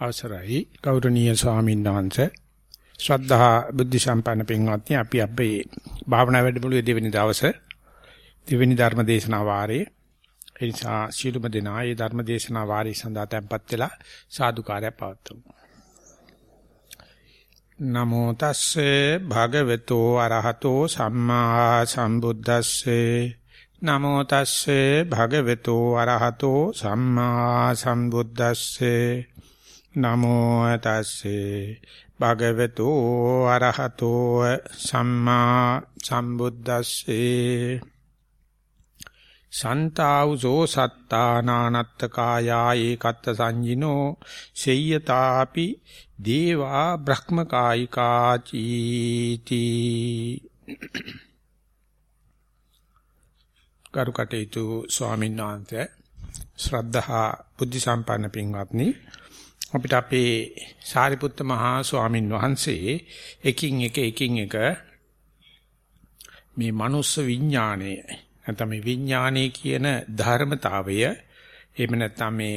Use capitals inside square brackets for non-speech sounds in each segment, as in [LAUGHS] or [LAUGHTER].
අවසරයි. ගෞරවනීය ස්වාමීන් වහන්සේ ශ්‍රද්ධා බුද්ධ සම්පන්න පින්වත්නි අපි අපේ භාවනා වැඩමුළුවේ දෙවෙනි දවසේ දෙවෙනි ධර්ම දේශනා වාරයේ. ඒ නිසා සියලුම දෙනා මේ ධර්ම දේශනා වාරය සඳහා tempත් වෙලා සාදුකාරය පවත්වමු. නමෝ තස්සේ භගවතු අරහතෝ සම්මා සම්බුද්දස්සේ. නමෝ තස්සේ භගවතු අරහතෝ සම්මා සම්බුද්දස්සේ. නමෝ තස්සේ භගවතු අරහතෝ සම්මා සම්බුද්දස්සේ සන්තාවුසෝ සත්තානානත්ත කායා ඒකත්ත සංජිනෝ සෙය්‍යතාපි දේවා බ්‍රහ්මකායිකා චීති. කරුකටේතු ස්වාමීන් වහන්සේ ශ්‍රද්ධහා බුද්ධ සම්පන්න පින්වත්නි අපිට අපේ සාරිපුත්ත මහා ස්වාමින් වහන්සේ එකින් එක එකින් එක මේ මනුස්ස විඥාණය නැත්නම් මේ විඥානයේ කියන ධර්මතාවය එහෙම නැත්නම් මේ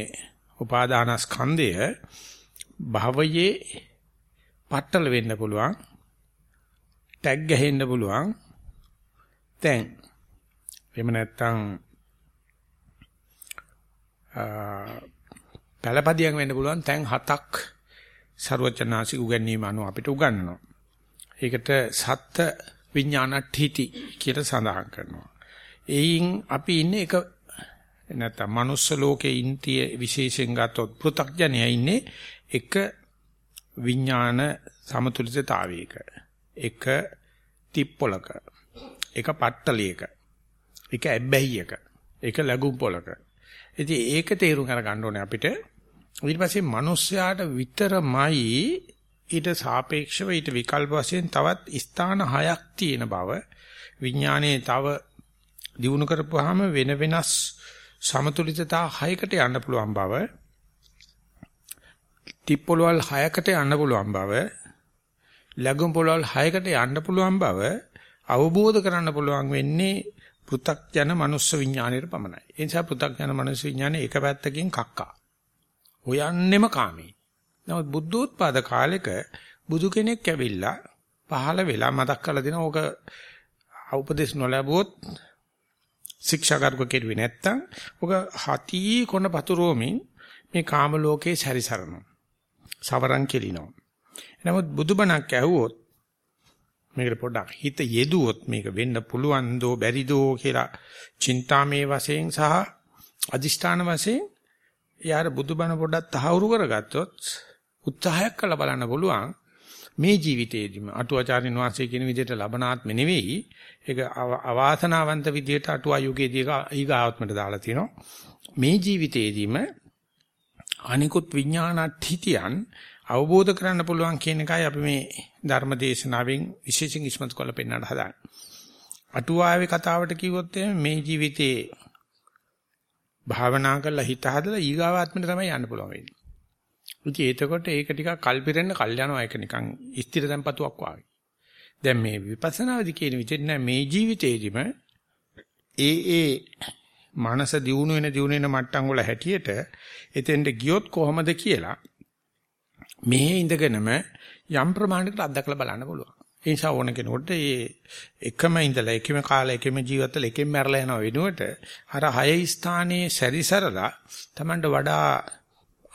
උපාදානස්කන්ධය භවයේ පట్టල වෙන්න පුළුවන් ටැග් ගහෙන්න පුළුවන්. දැන් එහෙම නැත්නම් ගලපදියම් වෙන්න පුළුවන් තැන් හතක් ਸਰවචනාසි උගන්වීම අනුව අපිට උගන්වනවා. ඒකට සත්ත්‍ය විඥානට්ඨಿತಿ කියලා සඳහන් කරනවා. එයින් අපි ඉන්නේ එක නැත්නම් manuss ලෝකේ ඉන්තිය විශේෂයෙන් ගත්තොත් පෘථග්ජනයා ඉන්නේ එක විඥාන සමතුලිතතාවයක. එක තිප්පොලක. එක පට්ටලියක. එක ඇබ්බැහියක. එක ලැබුම් පොලක. ඉතින් ඒක තේරුම් අර ගන්න ඕනේ අපිට ඊට පස්සේ මිනිස්යාට විතරමයි ඊට සාපේක්ෂව ඊට විකල්ප වශයෙන් තවත් ස්ථාන හයක් තියෙන බව විඥානයේ තව දිනු කරපුවාම වෙන වෙනස් සමතුලිතතා හයකට යන්න පුළුවන් බව තිප්පොළවල් හයකට යන්න පුළුවන් බව ලැබුම් පොළවල් හයකට යන්න පුළුවන් බව අවබෝධ කරන්න පුළුවන් වෙන්නේ පෘ탁ජන මනුස්ස විඥාණයට පමණයි. ඒ නිසා පෘ탁ජන මනුස්ස විඥානේ එක පැත්තකින් කක්කා. හොයන්නෙම කාමේ. නමුත් බුද්ධෝත්පාද කාලෙක බුදු කෙනෙක් ඇවිල්ලා පහළ වෙලා මතක් කරලා දෙන ඕක උපදේශ නොලැබුවොත් ශික්ෂාගාරක කෙරුවේ නැත්තම් ඕක හති කොන පතුරෝමින් මේ කාම ලෝකේ සැරිසරනවා. සවරන් කෙලිනවා. නමුත් බුදුබණක් ඇහුවොත් මේකට පොඩ්ඩක් හිත යෙදුවොත් මේක වෙන්න පුළුවන් දෝ බැරිදෝ කියලා චින්තාමේ වශයෙන් සහ අදිෂ්ඨාන වශයෙන් යාර බුදුබණ පොඩ්ඩක් තහවුරු කරගත්තොත් උත්සාහයක් කළා බලන්න පුළුවන්. මේ ජීවිතේදීම අටුවාචාර්යන් වහන්සේ කියන විදිහට ලබනාත්ම නෙවෙයි. ඒක අවාසනාවන්ත විදිහට අටුවා යුගයේදී ඊගාත්මට දාලා තිනවා මේ ජීවිතේදීම අනිකුත් විඥානට්ඨිතියන් අවබෝධ කරන්න පුළුවන් කියන එකයි අපි මේ ධර්ම දේශනාවෙන් විශේෂයෙන් ඉස්මතු කරලා පෙන්වන්න හදාන්නේ. අටුවාවේ කතාවට කිව්වොත් මේ ජීවිතේ භාවනා කරලා හිත හදලා ඊගාවාත්මට තමයි යන්න පුළුවන් වෙන්නේ. ඉතින් එතකොට ඒක ටිකක් කල්පිරෙන්න කල් යනවා ඒක නිකන් ස්ථිර tempatuක් වාගේ. දැන් මේ විපස්සනාවේදී කියන විදිහට නෑ මේ ජීවිතේදීම ඒ ඒ මනස දියුණු වෙන දියුණු වෙන මට්ටම් වල හැටියට එතෙන්ට ගියොත් කොහොමද කියලා මෙහි ඉඳගෙනම යම් ප්‍රමාණයකට අත්දකලා බලන්න පුළුවන්. ඒ නිසා ඕන කෙනෙකුට මේ එකම ඉඳලා එකම කාලේ එකම ජීවිතවල එකම මැරලා යන වෙනුවට අර හය ස්ථානයේ සැරිසරලා Tamanට වඩා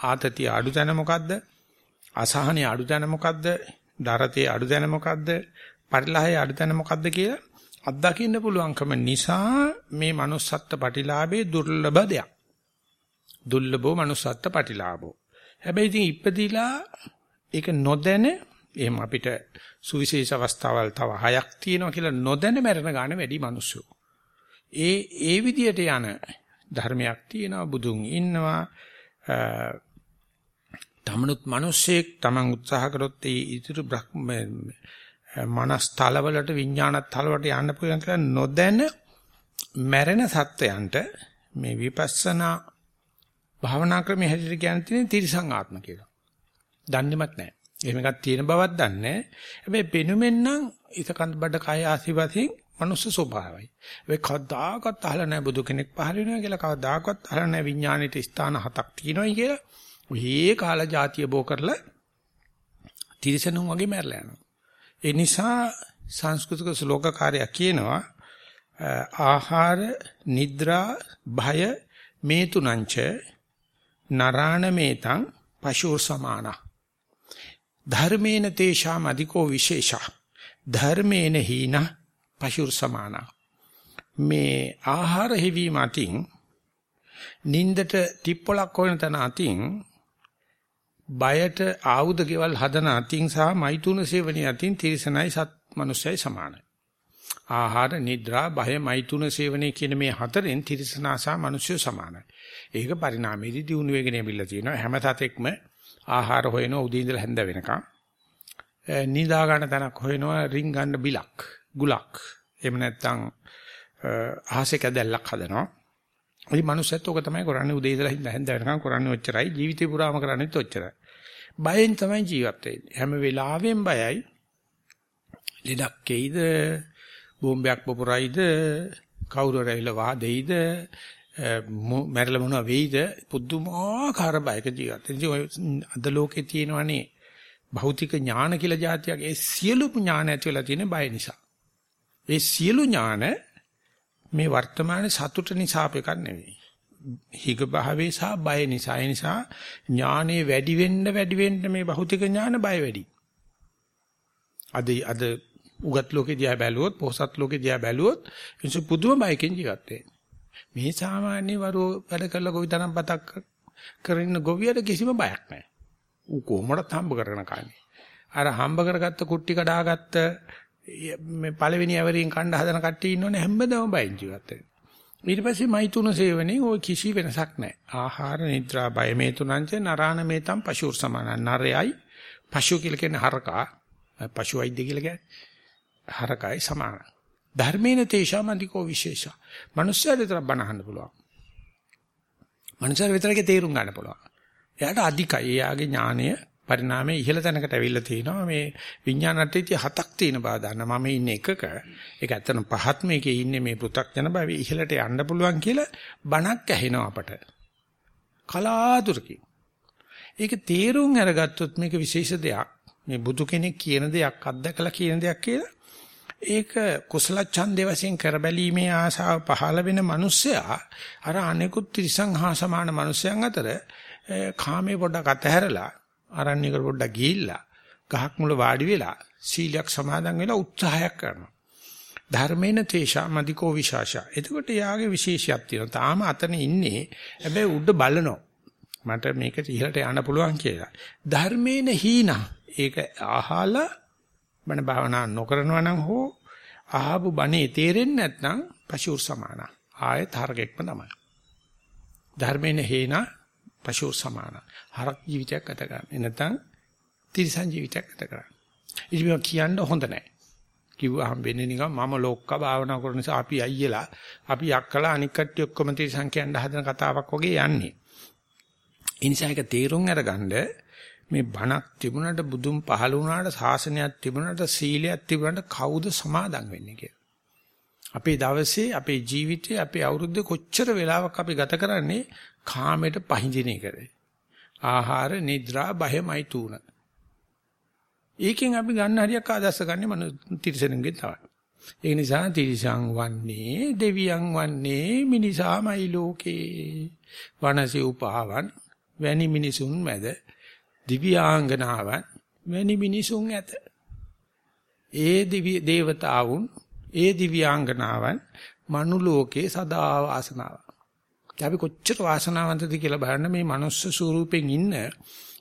ආතතිය අඩු තැන මොකද්ද? අසහනිය අඩු තැන මොකද්ද? දරතේ අඩු තැන මොකද්ද? පරිලහයේ අඩු තැන මොකද්ද කියලා අත්දකින්න පුළුවන්කම නිසා මේ manussත්ත්ව ප්‍රතිලාභේ දුර්ලභ දෙයක්. දුර්ලභෝ manussත්ත්ව ප්‍රතිලාභෝ. හැබැයි ඉතින් ඉපදිලා ඒක නොදැන එහෙම අපිට සුවිශේෂ අවස්ථාවල් තව හයක් තියෙනවා කියලා නොදැන මැරෙන ගාන වැඩි මිනිස්සු. ඒ ඒ විදියට යන ධර්මයක් තියෙනවා බුදුන් ඉන්නවා තමනුත් මිනිස්සෙක් තමන් උත්සාහ කරොත් ඒ ඉදිරි බ්‍රහ්ම මනස් තලවලට විඥානත් තලවලට යන්න පුළුවන් කියලා නොදැන මැරෙන සත්වයන්ට මේ විපස්සනා භාවනා ක්‍රමයේ හැටියට කියන්නේ තියෙන තිරිසං ආත්ම කියලා. දන්නේවත් නැහැ. එහෙම එකක් තියෙන බවක් දන්නේ හැබැයි පෙනුමෙන් නම් ඉතකන්ද බඩ කය ආසිවාසීන් මනුස්ස ස්වභාවයි. ඒ කවදාකවත් අහලා නැහැ බුදු කෙනෙක් පහළ වෙනවා කියලා කවදාකවත් අහලා නැහැ විඥාණයට ස්ථාන හතක් තියෙනවායි කියලා. ඔහේ කාලා જાතිය බෝ කරලා තිරසනුන් වගේ මැරලා යනවා. ඒ නිසා සංස්කෘතික ශ්ලෝකකාරයා කියනවා ආහාර, නිද්‍රා, භය මේ තුනංච නරාණ මේතං පශුර් සමානා. ධර්මේන තේෂාම අධිකෝ විශේෂා. ධර්මේන හීන පශුර් සමානා. මේ ආහාර හිවීම අතින් නින්දට ටිප්පලක් හොයන තැන අතින් බයට ආයුධ ගෙවල් හදන අතින් සහ මෛතුන සේවනයේ අතින් තිරසනයි සත් මනුස්සයයි සමානයි. ආහාර නිද්‍රා බය මෛතුන සේවනයේ කියන මේ හතරෙන් තිරසනා සහ මනුස්සය සමානයි. ඒක පරිණාමයේදී දිනු වෙගෙන යමිලා තියෙනවා. හැම සතෙක්ම ආහාර හොයනවා උදේ ඉඳලා හැන්ද වෙනකන්. නිදා ගන්න තැනක් හොයනවා රින් ගන්න බිලක්, ගුලක්. එහෙම නැත්නම් අහසේ කැදැල්ලක් හදනවා. ඉතින් මනුස්සයත් ඔක තමයි කරන්නේ උදේ ඉඳලා හින්දා හැන්ද වෙනකන් කරන්නේ ඔච්චරයි. ජීවිතේ පුරාම කරන්නේත් ඔච්චරයි. බයෙන් තමයි ජීවත් වෙන්නේ. හැම වෙලාවෙම බයයි. ලෙඩක් එයිද? බෝම්බයක් පොපුරයිද? කවුරු රැවිලා වාදෙයිද? මැරලා මොනවා වෙයිද? පුදුමාකාර බයක ජීවත්. ඉතින් අද ලෝකේ තියෙනවනේ භෞතික ඥාන කියලා જાතියක්. ඒ සියලු ඥාන ඇති වෙලා තියෙන බය නිසා. ඒ සියලු ඥාන මේ වර්තමාන සතුට නිසා අප එකක් නෙවෙයි. හිග භාවයේ සහ බය නිසා. ඒ නිසා ඥානෙ වැඩි වෙන්න වැඩි වෙන්න මේ භෞතික ඥාන බය වැඩි. අද අද උගත් ලෝකේ දිහා බැලුවොත්, පොහසත් ලෝකේ දිහා බැලුවොත් මිනිස්සු පුදුම බයකින් ජීවත් මේ සාමාන්‍ය වරෝ වැඩ කරලා ගොවිතැනක් බතක් කරන ගොවියට කිසිම බයක් නැහැ. ඌ කොහොමද හම්බ කරගෙන කන්නේ. අර හම්බ කරගත්ත කුට්ටි කඩාගත්ත මේ පළවෙනි ඇවරින් කණ්ඩ හදන කට්ටිය ඉන්නෝනේ හැමදාම බයෙන් ජීවත් වෙන්නේ. ඊට පස්සේ මෛතුන සේවනේ ওই කිසි වෙනසක් නැහැ. ආහාර නිද්‍රා බය මේ තුනංච නරාණ මේතම් පශුර් සමාන. නරයයි පශු කියලා කියන්නේ හරකා. පශු වෛද්‍ය කියලා කියන්නේ හරකයි සමාන. ධර්මේන තේෂාමන්තිකෝ විශේෂ. මනුස්සයෙක් විතර බනහන්න පුළුවන්. මනුස්සයෙක් විතරගේ තේරුම් ගන්න පුළුවන්. එයාට අධිකයි. එයාගේ ඥානය පරිණාමයේ ඉහළ තැනකට ඇවිල්ලා තිනවා මේ විඥානට්ටේදී හතක් තියෙන බව දන්න මම ඉන්නේ එකක ඒක ඇත්තටම පහත් මේකේ ඉන්නේ මේ පෘ탁ජන භාවයේ ඉහළට යන්න පුළුවන් කියලා බණක් ඇහෙනවා අපට කලාතුරකින් ඒක තේරුම් අරගත්තොත් මේක විශේෂ දෙයක් මේ බුදු කෙනෙක් කියන දෙයක් අත්දකලා කියන දෙයක් කියලා ඒක කුසල ඡන්දේ වශයෙන් කරබැලීමේ ආසාව පහළ වෙන මිනිස්සයා අර අනෙකුත් ත්‍රිසං හා සමාන මිනිසයන් අතර කාමේ පොඩක් අතහැරලා අරණ්‍යකට පොඩ්ඩක් ගිහිල්ලා ගහක් මුල වාඩි වෙලා සීලයක් සමාදන් වෙලා උත්සාහයක් කරනවා. ධර්මේන තේෂා මදිකෝ විශාෂා. එතකොට යාගේ විශේෂයක් තියෙනවා. තාම අතන ඉන්නේ. හැබැයි උඩ බලනවා. මට මේක ඉහළට යන්න පුළුවන් කියලා. ධර්මේන හීනා. ඒක අහලා බණ භාවනා නොකරනවා නම් හෝ ආහබු බණේ තේරෙන්නේ නැත්නම් පශුර් සමාන. ආයෙත් හරකෙක්ම තමයි. ධර්මේන හේනා පශුර් සමාන. හරක් ජීවිතයක් ගත කරන්නේ. නැත්නම් තිරිසන් ජීවිතයක් ගත කරන්නේ. ඉතින් මේක කියන්න හොඳ නැහැ. කිව්වහම වෙන්නේ නිකන් මම ලෝක්ක භාවනා කරන නිසා අපි අයියලා අපි යක්කලා අනික් කට්ටිය ඔක්කොම තිරිසන් කියන්න හදන කතාවක් වගේ යන්නේ. ඒ නිසා ඒක තේරුම් අරගන්න මේ බණක් තිබුණාට බුදුන් පහළ වුණාට ශාසනයක් තිබුණාට සීලයක් තිබුණාට කවුද සමාදන් වෙන්නේ කියලා. අපේ දවසේ අපේ ජීවිතේ අපේ අවුරුද්දේ කොච්චර වෙලාවක් අපි ගත කරන්නේ කාමයට පහඳින එකද? ආහාර නිද්‍රා බයමයි තුන. ඒකෙන් අපි ගන්න හරියක් ආදර්ශ ගන්න මන තිරසනුන්ගේ තමයි. ඒ නිසා තිරිසං වන්නේ දෙවියන් වන්නේ මිනිසාමයි ලෝකේ. වනසේ උපාවන් වැනි මිනිසුන් මැද දිව්‍යාංගනාවන් වැනි මිනිසුන් ඇත. ඒ දිව්‍ය දේවතාවුන් ඒ දිව්‍යාංගනාවන් මනු ලෝකේ සදා වාසනාව. අපි කොච්චර වාසනාවන්තද කියලා බලන්න මේ මනුස්ස ස්වරූපෙන් ඉන්න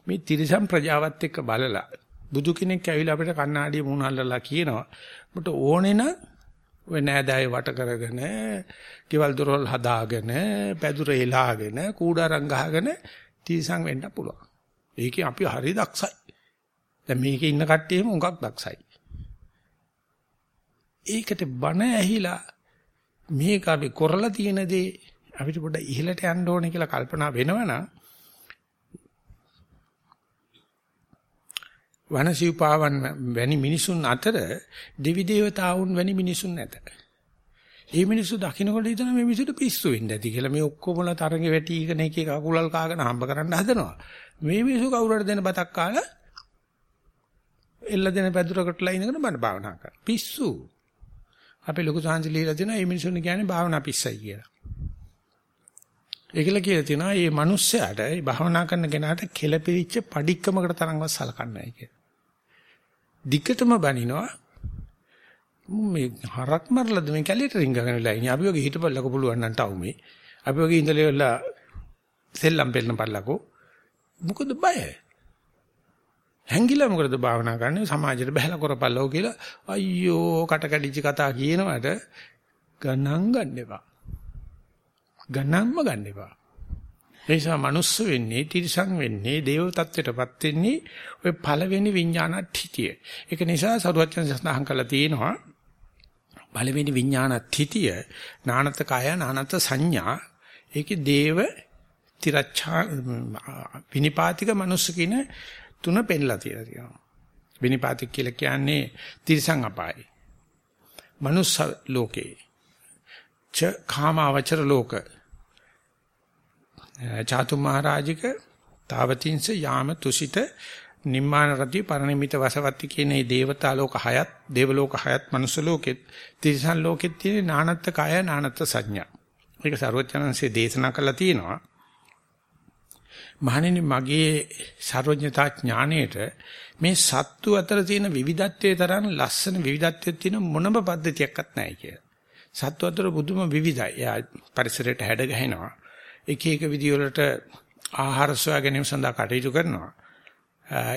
මේ තිරිසන් ප්‍රජාවත් එක්ක බලලා බුදු කෙනෙක් ඇවිල්ලා අපිට කණ්ණාඩිය මුණ අල්ලලා කියනවා මට ඕනේ නම් ඔය නෑදෑය වට කරගෙන, ගෙවල් දොරවල් හදාගෙන, පැදුර එලාගෙන, කූඩාරම් ගහගෙන තිරිසන් වෙන්න පුළුවන්. ඒකේ අපි හරි දක්ෂයි. දැන් මේකේ ඉන්න කට්ටියම උඟක් දක්ෂයි. ඒකට බණ ඇහිලා මේක අපි කරලා තියෙන දේ අපිට පොඩ්ඩ ඉහළට යන්න ඕනේ කියලා කල්පනා වෙනවනම් වනසීපාවන් වැනි මිනිසුන් අතර දෙවි දේවතාවුන් වැනි මිනිසුන් නැත. ඒ මිනිස්සු දකින්නකොට හිතන මේ මිනිස්සුන්ට පිස්සු වෙන්න ඇති කියලා මේ ඔක්කොමලා තරඟ වැටිගෙන එක එක අකුලල් කාගෙන හම්බ කරන්න හදනවා. මේ මිනිස්සු කවුරුහරි දෙන බතක් කාලා එල්ල දෙන පැදුරකටලා ඉඳගෙන බණ භාවනා කරා. පිස්සු. අපේ ලොකු සාංශ ලියලා තියෙනවා මේ මිනිස්සුන් කියන්නේ භාවනා පිස්සයි කියලා. ඒකල කියලා තියෙනවා මේ මිනිස්සයාට මේ භාවනා කරන කෙනාට කෙලපිරිච්ච padikkamakata තරම්වත් සලකන්නේ නැහැ කියලා. දිගටම බනිනවා මේ හරක් මරලාද මේ කැලියට රිංගගෙන ඉලා ඉන්නේ. අපි වගේ හිටපල්ලක පුළුවන් නම් ටවු මේ. අපි වගේ ඉඳලා වෙලා සෙල්ලම් පෙන්නන පල්ලකෝ. මොකද බය? හැංගිලා මොකද භාවනා කරන්නේ සමාජයට බහැලා කරපල්ලෝ කියලා අයියෝ කට කැඩිච්ච කතා කියනවට ගණන් ගන්න එපා. ගණන්ම ගන්න එපා. ඒ නිසා මනුස්ස වෙන්නේ තිරිසන් වෙන්නේ දේව තත්ත්වයටපත් වෙන්නේ ඔය පළවෙනි විඥානට්ඨිතිය. ඒක නිසා සරුවචන සඳහන් කරලා තියෙනවා පළවෙනි විඥානට්ඨිතිය නානත කය නානත සංඥා ඒකේ දේව තිරච්ඡා විනිපාතික මනුස්ස කියන තුන පෙන්ලා තියලා තියෙනවා. විනිපාතික කියලා කියන්නේ තිරිසන් අපායයි. මනුස්ස ලෝකේ. ච කාමාවචර ලෝක. චාතු මහරජික තාවතින්ස යාම තුසිත නිම්මාන රති පරිණමිත වසවත්ති කියන මේ දේවතා ලෝක හයත් දේව ලෝක හයත් මනුස්ස ලෝකෙත් තිරිසන් ලෝකෙත් තියෙන නානත්ත් කය නානත්ත් සංඥා. ඒක ਸਰවඥාන්සේ දේශනා කළා තියෙනවා. මහණෙනි මගේ සර්වඥතා ඥාණයට මේ සත්තු අතර තියෙන විවිධත්වයේ තරම් ලස්සන විවිධත්වයක් තියෙන මොනම පද්ධතියක්වත් නැහැ කියලා. සත්තු අතර බුදුම විවිධයි. එයා පරිසරයට හැඩ ගහනවා. එක එක විදිවලට ආහාර සොයා ගැනීම සඳහා කටයුතු කරනවා.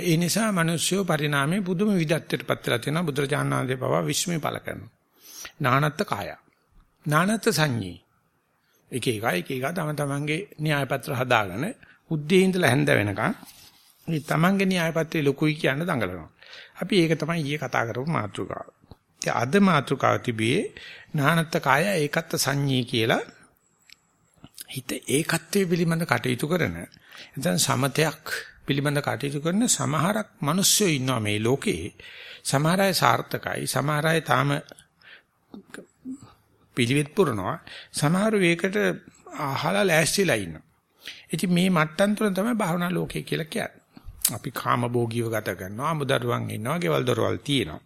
ඒ නිසා මිනිස්සු පරිණාමයේ බුදුම විවිධත්වයට පත් වෙලා තියෙනවා. බුදුරජාණන් වහන්සේ පවා විශ්මය පළ කරනවා. නානත්ත් කාය. නානත්ත් සංඤී. එක එක එක එක තම තමන්ගේ න්‍යාය පත්‍ර හදාගෙන උද්දී ඉඳලා හැන්ද වෙනකන් මේ තමන්ගේ න්‍යාය පත්‍රය ලොකුයි කියන දඟලනවා. අපි ඒක තමයි ඊයේ කතා කරපු මාතෘකාව. ඉතින් අද මාතෘකාව තිබියේ නානත්ත් කාය ඒකත් සංඤී කියලා හිත ඒකත්වයේ පිළිබඳ කටයුතු කරන එතන සමතයක් පිළිබඳ කටයුතු කරන සමහරක් මිනිස්සු ඉන්නවා මේ ලෝකේ සමහර අය සාර්ථකයි සමහර අය තාම පිළිවෙත් පුරනවා සමහර වේකට අහලා ලෑස්තිලා ඉන්නවා ඉතින් මේ මට්ටම් තුන තමයි භාවනා ලෝකය කියලා කියන්නේ. අපි කාම භෝගීව ගත කරනවා, අමුදරුවන් ඉන්නවා, ගෙවල් දොරවල් තියෙනවා.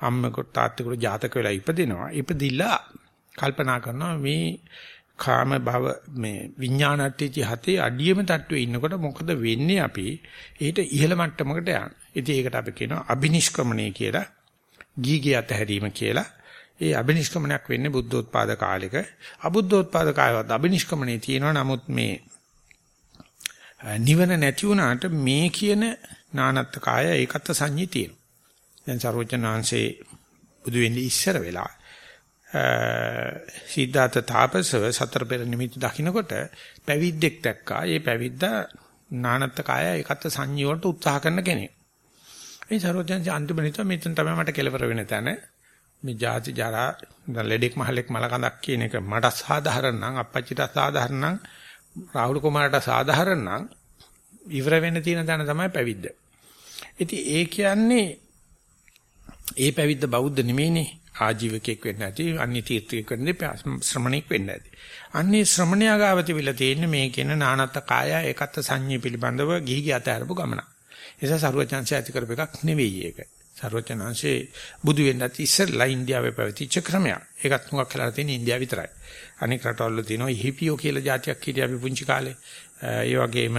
අම්මකට තාත්තකට ජාතක වෙලා ඉපදිනවා. ඉපදිලා කල්පනා කරනවා මේ කාම භව මේ විඥානට්ටි හතේ අඩියම තට්ටුවේ ඉන්නකොට මොකද වෙන්නේ අපි ඊට ඉහළ මට්ටමකට යන. ඉතින් ඒකට අපි කියනවා අබිනිෂ්ක්‍මණය කියලා. ගීගේ අතහැරීම කියලා. ඒ අබිනිෂ්ක්‍මණයක් වෙන්නේ බුද්ධෝත්පාද කාලෙක. අබුද්ධෝත්පාද කාලවල අබිනිෂ්ක්‍මණේ තියෙනවා. නමුත් මේ නිවන නැති වුණාට මේ කියන නානත්ත් කාය ඒකත් සංඤී තියෙනවා. දැන් සර්වඥාන්සේ බුදු වෙන්නේ ඉස්සර වෙලා සිද්ධාර්ථ තාපසව සතර පෙර නිමිති දකින්නකොට පැවිද්දෙක් දැක්කා. ඒ පැවිද්දා නානත්ත් කාය ඒකත් සංඤී වලට උත්සාහ කරන කෙනෙක්. ඒ සර්වඥාන්සේ අන්තිමට මෙතන තමයි මට කෙලවර වෙන තැන. මේ ජාති ජරා ලෙඩෙක් මහලෙක් මලකඳක් කියන එක මට සාධාරණ නම් අපච්චිට සාධාරණ නම් රාහුල කුමාරට සාධාරණ නම් ඉවර වෙන්න තියෙන තැන තමයි පැවිද්ද. ඉතින් ඒ කියන්නේ ඒ පැවිද්ද බෞද්ධ නෙමෙයිනේ ආජීවකෙක් වෙන්න ඇති අන්‍ය තීර්ථයක් වෙන්න ශ්‍රමණෙක් වෙන්න ඇති. අන්නේ ශ්‍රමණයා ගාව තිබිලා තියෙන්නේ මේ කියන නානත් කාය ඒකත් සංඤ්ඤය පිළිබඳව ගිහි ගිය අතරපු ගමන. ඒ නිසා සරුවචන්සය ඇති කරපු එකක් නෙවෙයි ඒක. සරුවචනංශේ බුදු වෙන්නත් ඉස්සෙල්ලා ඉන්දියාවේ පැවතිච්ච ක්‍රමයක්. ඒකත් මුගක් කරලා තියෙන ඉන්දියාව විතරයි. අනික් රටවල තියෙනවා ඉහිපියෝ කියලා જાතියක් හිටියේ අපි පුංචි කාලේ. ඒ වගේම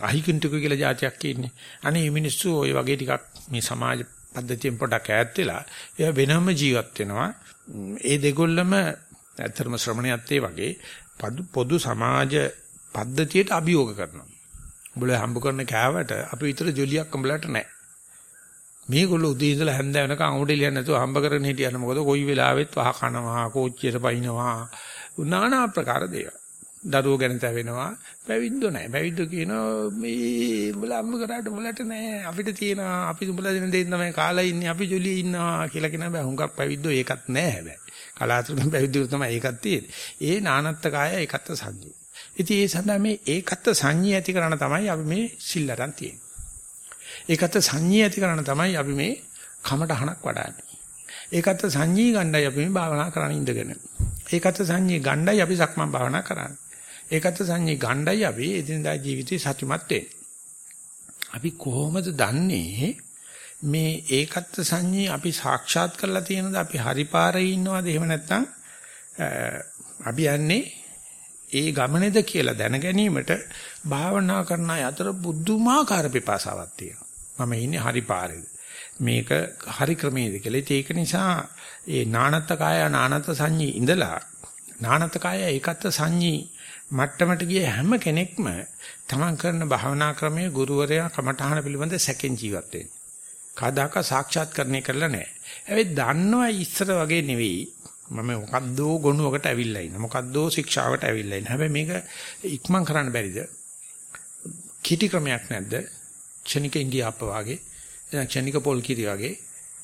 අහිකින්ටුක කියලා જાතියක් ඉන්නේ. අනේ මේ මිනිස්සු ওই වගේ ටිකක් මේ සමාජ පද්ධතියෙන් පොඩක් ඈත් වෙලා ඒ වෙනම ජීවත් වෙනවා. ඒ දෙගොල්ලම ඇත්තටම ශ්‍රමණයත් ඒ වගේ පොදු සමාජ පද්ධතියට අභියෝග කරනවා. උඹලා හම්බ කරන කෑවට අපි විතර ජොලියක් උඹලට නැහැ. මේගොල්ලෝ උදේ ඉඳලා හැන්ද වෙනකන් අමුඩෙලියක් නැතුව හම්බ කරගෙන හිටියන මොකද කොයි වෙලාවෙත් වහ කනවා කෝච්චියට පයින්නවා নানা ආකාර දේවල්. දරුවෝ ගැන තැවෙනවා. පැවිද්දෝ නැහැ. පැවිද්දෝ කියනවා මේ උඹලා අම්ම කරාට උඹලට නැහැ. අපිට තියෙනවා. අපි උඹලා දෙන දේ තමයි කාලා ඉන්නේ. අපි ජොලියේ ඉන්නවා කියලා කියන බෑ. හුඟක් පැවිද්දෝ ඒකත් නැහැ හැබැයි. කලාතුරකින් [LAUGHS] පැවිද්දෝ තමයි ඒකත් තියෙන්නේ. ඒ නානත්ත් කාය ඒකත් සංජී. ඉතින් ඒ සඳහා මේ ඒකත් සංජී ඇති කරන තමයි අපි මේ සිල්ලරන් තියෙන්නේ. ඒකත් සංජී ඇති කරන තමයි අපි මේ කමටහනක් වඩන්නේ. ඒකත් සංජී ගණ්ඩායි අපි මේ භාවනා කරන්න ඉඳගෙන. ඒකත් සංඤී ගණ්ඩයි අපි සක්මන් භාවනා කරන්නේ. ඒකත් සංඤී ගණ්ඩයි අපි එදිනදා ජීවිතේ සතුටුමත් වෙන්නේ. අපි කොහොමද දන්නේ මේ ඒකත් සංඤී අපි සාක්ෂාත් කරලා තියෙනද අපි හරි පාරේ ඉන්නවද එහෙම නැත්නම් අපි යන්නේ ඒ ගමනේද කියලා දැන ගැනීමට භාවනා කරන අය අතර බුද්ධමාකාර පිපාසාවක් තියෙනවා. මම ඉන්නේ හරි පාරේද. මේක හරි ක්‍රමයේද කියලා. ඒක නිසා ඒ නානත්ත කාය නානත්ත සංඤී ඉඳලා නානත්ත කාය ඒකත් සංඤී මට්ටමට ගිය හැම කෙනෙක්ම තමන් කරන භාවනා ක්‍රමයේ ගුරුවරයා කමඨහන පිළිබඳ සැකෙන් ජීවත් වෙන්නේ. කදාක සාක්ෂාත්කරණය කරලා නැහැ. හැබැයි දන්නවා ඉස්සර වගේ නෙවෙයි මම මොකද්දෝ ගොනුවකට ඇවිල්ලා ඉන්න. මොකද්දෝ ශික්ෂාවට ඇවිල්ලා ඉන්න. හැබැයි මේක ඉක්මන් කරන්න බැරිද? කිටි ක්‍රමයක් නැද්ද? ක්ෂණික ඉන්දියාප්ප වාගේ, එන ක්ෂණික පොල් කිරි වගේ,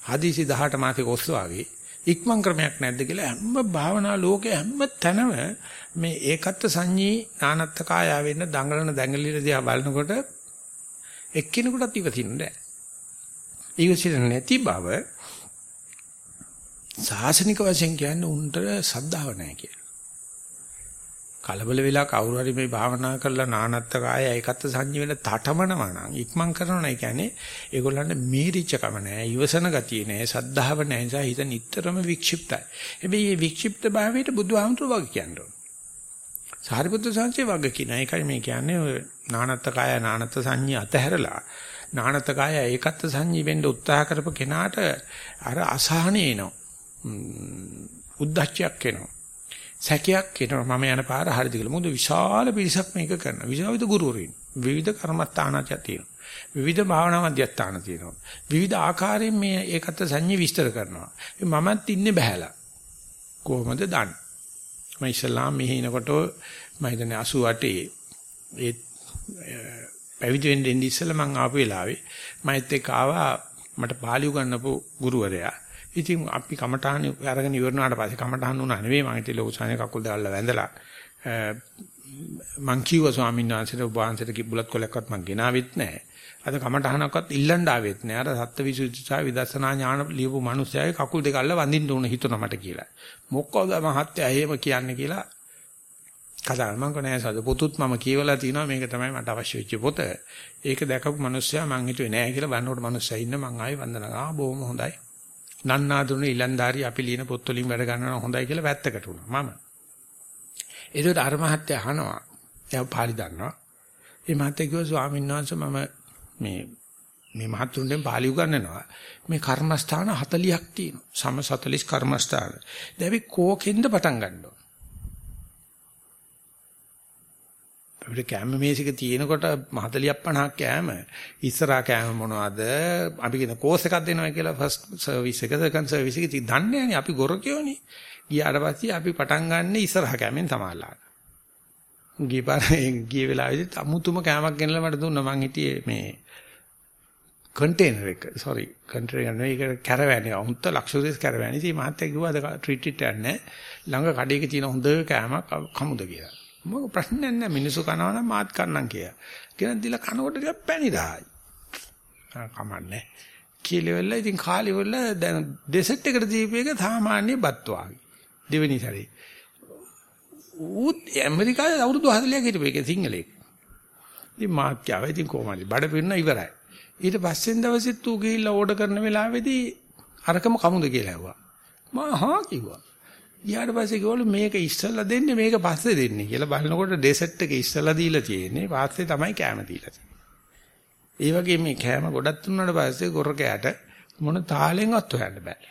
හදිසි 18 මාසේ කොස් වාගේ ඉක්මන් ක්‍රමයක් නැද්ද කියලා හැම භාවනා ලෝකේ හැම තැනම මේ ඒකත් සංඤී නානත්ත කාය වෙන්න දඟලන දැඟලිල දිහා බලනකොට එක්කිනෙකුටත් ඉවසින්න බෑ. ඉවසින්න නැති බව සාසනික වශයෙන් කියන්නේ උන්ට සද්ධාව නැහැ කියලා. කලබල වෙලා කවුරු හරි මේ භාවනා කරලා නානත්ත කාය ඒකත් සංජි වෙන තටමනවා නම් ඉක්මන් කරනවා කියන්නේ ඒගොල්ලන්ට මීරිච්චකම නැහැ ඉවසන ගතිය නැහැ සද්ධාව නැහැ නිසා හිත නිටතරම වික්ෂිප්තයි. හැබැයි මේ වික්ෂිප්ත භාවයට බුදුහාමුදුරුවෝ වගේ කියන්නේ. සාරිපුත්‍ර සංජේ වගේ කියන එකයි මේ කියන්නේ නානත්ත කාය නානත්ත සංජි අතහැරලා නානත්ත කාය ඒකත් සංජි වෙන්න උත්සාහ කරපු කෙනාට අර අසහනේ එනවා. උද්දච්චයක් එනවා. සැකයක් එනවා මම යන පාර හරිද කියලා. මොකද විශාල පිරිසක් මේක කරනවා. විවිධ ගුරුවරින් විවිධ කර්මස්ථානات තියෙනවා. විවිධ භාවනා මධ්‍යස්ථාන තියෙනවා. විවිධ ආකාරයෙන් මේ ඒකත් සංඤ්ඤ විස්තර කරනවා. මමත් ඉන්නේ බහැලා. කොහොමද දන්නේ? මම ඉස්ලාම් මෙහි එනකොට මම හිතන්නේ 88 ඒ පැවිදි වෙන්න ඉඳි ඉස්සෙල්ලා මම ආපු වෙලාවේ මයිත් එක්ක ආවා මට පාලි උගන්වපු ගුරුවරයා. ඉතින් අපි කමඨාන අරගෙන ඉවරනාට පස්සේ කමඨාන් උනා නෙවෙයි මම ඉතින් ලොකු සානේ කකුල් දාලා වැඳලා මං කිව්වා ස්වාමීන් වහන්සේට ඔබ වහන්සේට කිබ්බුලත් කොලයක්වත් මං ගෙනාවෙත් නැහැ. අද කමඨහනක්වත් ඉල්ලන්න ආවෙත් නැහැ. අර සත්ත්වවිසුද්ධිසා විදර්ශනා ඥාන ලියපු මිනිස්සයාගේ කකුල් දෙක අල්ල වඳින්න ඕන හිතුණා මට කියලා. මොකද මහත්තයා එහෙම කියන්නේ කියලා කතා මම කොහේ සද පොතුත් මම කියවලා තිනවා මේක තමයි මට අවශ්‍ය වෙච්ච පොත. ඒක දැකපු මිනිස්සයා මං හිතුවේ නෑ කියලා බannකොට මිනිස්සයා ඉන්න මං ආයෙ වන්දනා. ආ බොහොම හොඳයි. නන්නාඳුන ඉලන්දාරි අපි ලියන පොත් වලින් වැඩ ගන්නවා හොඳයි කියලා වැත්තකට උනා මම. ඒකට අර මහත්තයා අහනවා. එයා පාලි දන්නවා. ඒ මහත්තයා කිව්වා ස්වාමීන් වහන්සේ මම මේ මේ මහතුන්ගෙන් පාලි උගන්වනවා. මේ කර්මස්ථාන 40ක් තියෙනවා. සම 40 කර්මස්ථාන. දැන් අපි කෝකෙන්ද පටන් ගන්නවා. අපිට කැම මේසික තියෙනකොට 40ක් 50ක් කෑම. ඉස්සරහා කෑම මොනවද? අපි කියන කෝස් එකක් දෙනවා කියලා ෆස්ට් සර්විස් එක සෙකන්ඩ් සර්විස් එක ඉතින් දන්නේ නැහැ අපි ගොරකියෝනේ. ගියාට පස්සේ අපි පටන් ගන්න ඉස්සරහා කෑමෙන් තමයි ගියපාර ගිය [LAUGHS] වෙලාවේදී අමුතුම කෑමක් ගෙනලා මට දුන්නා. මං හිටියේ මේ කන්ටේනර් එක. සෝරි කන්ටේනර් නෙවෙයි ඒක කැරවෑන්. එක හුත්ත ලක්ෂරියස් කැරවෑන්. ඉතින් මහත්තයා කිව්වා අද ට්‍රීට් ඉට යන්නේ ළඟ කඩේක තියෙන හොඳ කෑමක් කමුද? කියලා. මොකක් ප්‍රශ්නයක් නැහැ මිනිස්සු කනවා නම් මාත් කන්නම් කියලා. කියන දිලා කනකොට ටිකක් පැණි රායි. ආ කමන්නේ. කීලෙවල ඉතින් කාලිවල දැන් ඩෙසර්ට් එකට දීපේක සාමාන්‍ය බත් වාගේ. දෙවෙනි සැරේ. ඌත් ඇමරිකාවේ අවුරුදු 40ක් හිටපු එක සිංහලෙක්. ඉතින් මාත් කියාවා ඉතින් කොහමද බඩ පිරෙන ඉවරයි. ඊට පස්සෙන් දවසෙත් ඌ ගිහිල්ලා ඕඩර් කරන වෙලාවේදී අරකම කමුද කියලා ඇහුවා. මම හා කිව්වා. ඊට පස්සේ කිව්වලු මේක ඉස්සල්ලා දෙන්නේ මේක පස්සේ දෙන්නේ කියලා බලනකොට ඩෙසර්ට් එක ඉස්සල්ලා දීලා තියෙන්නේ පස්සේ තමයි කෑම දීලා තියෙන්නේ. ඒ වගේ මේ කෑම ගොඩක් තුනට පස්සේ ගොරකයට මොන තාලෙන්වත් හොයන්න බෑ.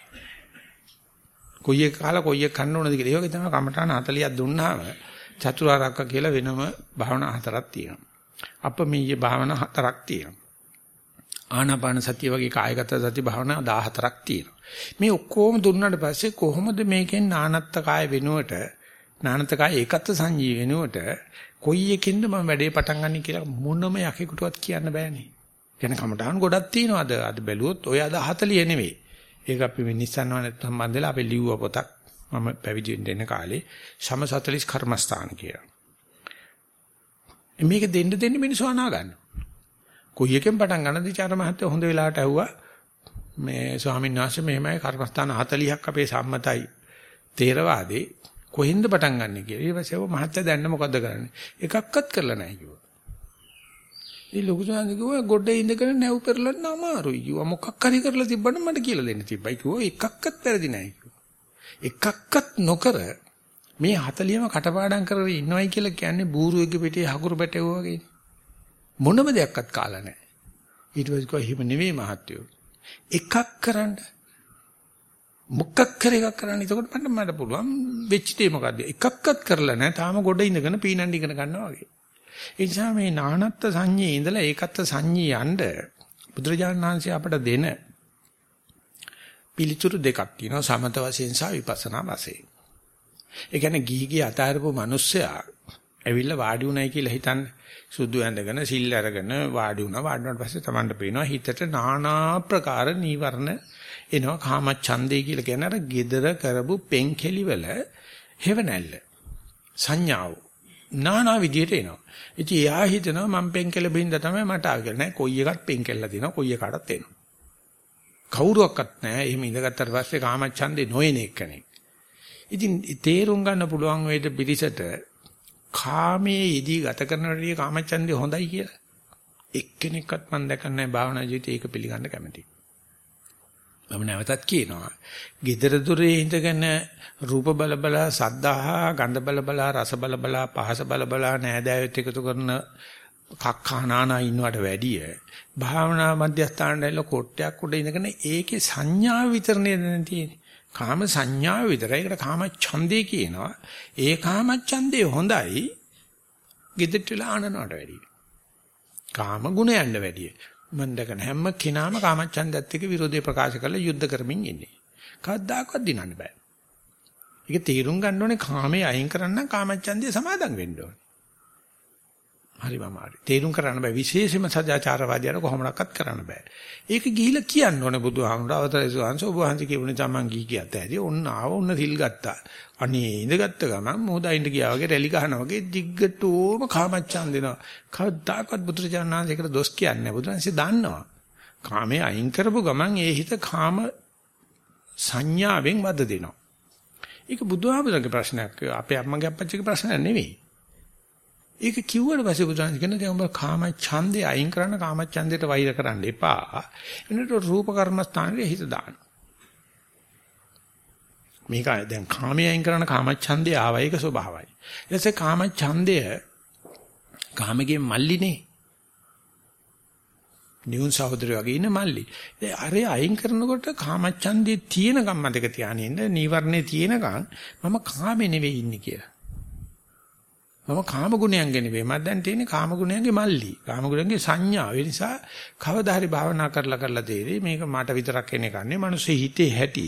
කොයි එක කාලා කොයි එක කන්න ඕනද කියලා. ඒ වගේ තමයි කමඨාන 40ක් දුන්නාම චතුරාර්යක කියලා වෙනම භාවනා හතරක් තියෙනවා. අපමීය භාවනා හතරක් තියෙනවා. ආනාපාන සතිය වගේ කායගත සති භාවනා 14ක් තියෙනවා. මේ ඔක්කොම දුන්නාට පස්සේ කොහොමද මේකෙන් නානත්ත කාය වෙනුවට නානත්ත කාය ඒකත් සංජී වෙනුවට කොයි එකින්ද මම වැඩේ පටන් ගන්න කියලා මොනම යකෙකුටවත් කියන්න බෑනේ. කියන කමටහන් ගොඩක් තියෙනවා අද අද බැලුවොත් ඔය අද 40 නෙවෙයි. ඒක අපි මේ Nissan වලට සම්බන්ධලා අපි ලිව්ව පොතක් මම පැවිදි වෙන්න එන කාලේ සම 40 කර්මස්ථාන කියලා. මේක දෙන්න දෙන්න මිනිස්සු අනා ගන්නවා. කොයි එකෙන් පටන් ගන්නද චාර මහත්තයා හොඳ වෙලාවට ඇහුවා මේ ස්වාමීන් වහන්සේ මෙහෙමයි කර්මස්ථාන 40ක් අපේ සම්මතයි තේරවාදේ කොහෙන්ද පටන් ගන්නෙ කියලා. ඊට පස්සේ ඔය මහත්තයා දැන්න මොකද්ද කරන්නේ? එකක්වත් කරලා නැහැ කිව්වා. ඒ ලොකු සාන්ති කිව්වා ගොඩේ ඉඳගෙන නැව් පෙරලන්න අමාරුයි කිව්වා. මොකක් හරි කරලා තිබ්බනම් මට කියලා දෙන්න තිබ්බයි කිව්වා. එකක්වත් වැරදි නැහැ කිව්වා. එකක්වත් නොකර මේ 40ම කටපාඩම් කරගෙන ඉන්නවයි කියලා කියන්නේ බූරුවෙක්ගේ පිටේ හකුරු පැටවුවා වගේ. මොනම දෙයක්වත් කාලා නැහැ. ඊට පස්සේ කිව්වා එහෙම නෙවෙයි මහත්තයෝ. එකක් කරන්න මොකක් කර එකක් කරන්න. එතකොට මට මට පුළුවන් වෙච්ච දේ මොකද්ද? එකක්වත් කරලා නැහැ. තාම ගොඩ ඉඳගෙන පීනන් ඉගෙන ගන්නවා වගේ. ඒ නිසා මේ නානත්ත් සංඤේ ඉඳලා ඒකත් සංඤී යන්න බුදුරජාණන් වහන්සේ අපට දෙන පිළිතුරු දෙකක් තියෙනවා සමත වශයෙන් සහ විපස්සනා වශයෙන්. ඒ කියන්නේ ගිහිගේ අතාරපු මිනිස්සයා ඇවිල්ලා වාඩි උනායි කියලා හිතන්නේ සුදු ඇඳගෙන සිල් අරගෙන වාඩි වුණා වාඩි වුණාට පස්සේ Tamanට පේනවා හිතට নানা ප්‍රකාර නීවරණ එනවා කාම ඡන්දේ කියලා කියන අර gedara කරපු පෙන්කෙලිවල හේව නැල්ල සංඥාව নানা විදියට එනවා ඉතින් එයා හිතනවා මම පෙන්කෙල බින්ද තමයි මට ආගල නෑ කොයි එකක් පෙන්කෙල්ල දිනවා කොයි එකකටත් එනවා කවුරුවක්වත් නෑ එහෙම ඉඳගත්තට පස්සේ කාම ඡන්දේ නොයන එකනේ ඉතින් තේරුම් ගන්න පුළුවන් වේද පිළිසට කාමයේ යෙදී ගත කරන වැඩිය කාමච්ඡන්දේ හොඳයි කියලා. එක්කෙනෙක්වත් මම දැකන්නේ නැහැ භාවනා ජීවිතේ ඒක පිළිගන්න කැමති. මම නැවතත් කියනවා. gedara dore ඉඳගෙන රූප බල බල සද්ධාහා ගන්ධ බල බල රස බල බල පහස බල බල නෑදෑයොත් එකතු කරන කක්ඛානානා ඉන්නවට වැඩිය භාවනා මධ්‍යස්ථානවල කොට්ටයක් උඩ ඉඳගෙන ඒකේ සංඥා විතරනේ දැන තියෙන්නේ. කාම සංඥාව විතරයි. ඒකට කාම ඡන්දේ කියනවා. ඒ කාම ඡන්දේ හොඳයි. gedit වෙලා ආනනවට වැඩිය. කාම ගුණයන්ට වැඩිය. මම දැකන හැම කෙනාම කාම ඡන්දයත් එක්ක විරෝධය ප්‍රකාශ කරලා යුද්ධ කරමින් ඉන්නේ. කවදාකවත් දිනන්න බෑ. ඒක තීරුම් ගන්න ඕනේ කාමයේ අයින් කරන්න කාම ඡන්දේ සමාදන් වෙන්න ඕනේ. හරිම අමාරුයි. තේරුම් කරන්න බෑ. විශේෂයෙන්ම සදාචාරවාදියාට කොහොමඩක්වත් කරන්න බෑ. ඒක ගිහිලා කියන්න ඕනේ බුදුහාමුදුරුවෝ අවතරයි සුවංශ ඔබ වහන්සේ කියුනේ තමන් ගිහි කියත් ඇති. ඔන්න ආව ඔන්න සිල් ගත්තා. අනේ ඉඳගත්ත ගමන් මොහොතයින්ට ගියා වගේ රැලි ගහනවා වගේ දිග්ගටෝම කාමච්ඡන් දෙනවා. කවදාකවත් බුදුරජාණන්සේකට දොස් කියන්නේ නැහැ. බුදුරජාණන්සේ දන්නවා. කාමයේ අයින් කරපු ගමන් ඒ හිත කාම සංඥාවෙන් වද දෙනවා. ඒක බුදුහාමුදුරගේ ප්‍රශ්නයක්. අපේ අම්මගේ අප්පච්චිගේ ප්‍රශ්නයක් නෙවෙයි. ඒක කිව්වට පස්සේ බුදුන් කියන දේ උඹ කාම ඡන්දේ අයින් කරන්න කාම ඡන්දයට වෛර කරන්න එපා. එනට රූප කර්මස්ථානෙට හිත දාන්න. මේක දැන් කාමයේ අයින් කරන්න කාම ඡන්දේ ආවයික ස්වභාවයි. ඊටසේ කාම ඡන්දය කාමගේ මල්ලිනේ. නියුන් සහෝදරය වගේ ඉන්න මල්ලි. ඒ අරේ අයින් කරනකොට කාම ඡන්දේ තියෙන ගම්මදක තියාගෙන ඉන්න නීවරණේ තියෙනකන් මම කාමේ නෙවෙයි ඉන්නේ කියලා. මම කාම ගුණයන්ගේ නෙවෙයි. මම දැන් තියෙන්නේ කාම ගුණයන්ගේ මල්ලි. කාම ගුණයන්ගේ සංඥා. ඒ නිසා කවදා හරි භාවනා කරලා කරලා තේරෙයි මේක මට විතරක් එන්නේ කන්නේ මිනිස්සු හිතේ හැටි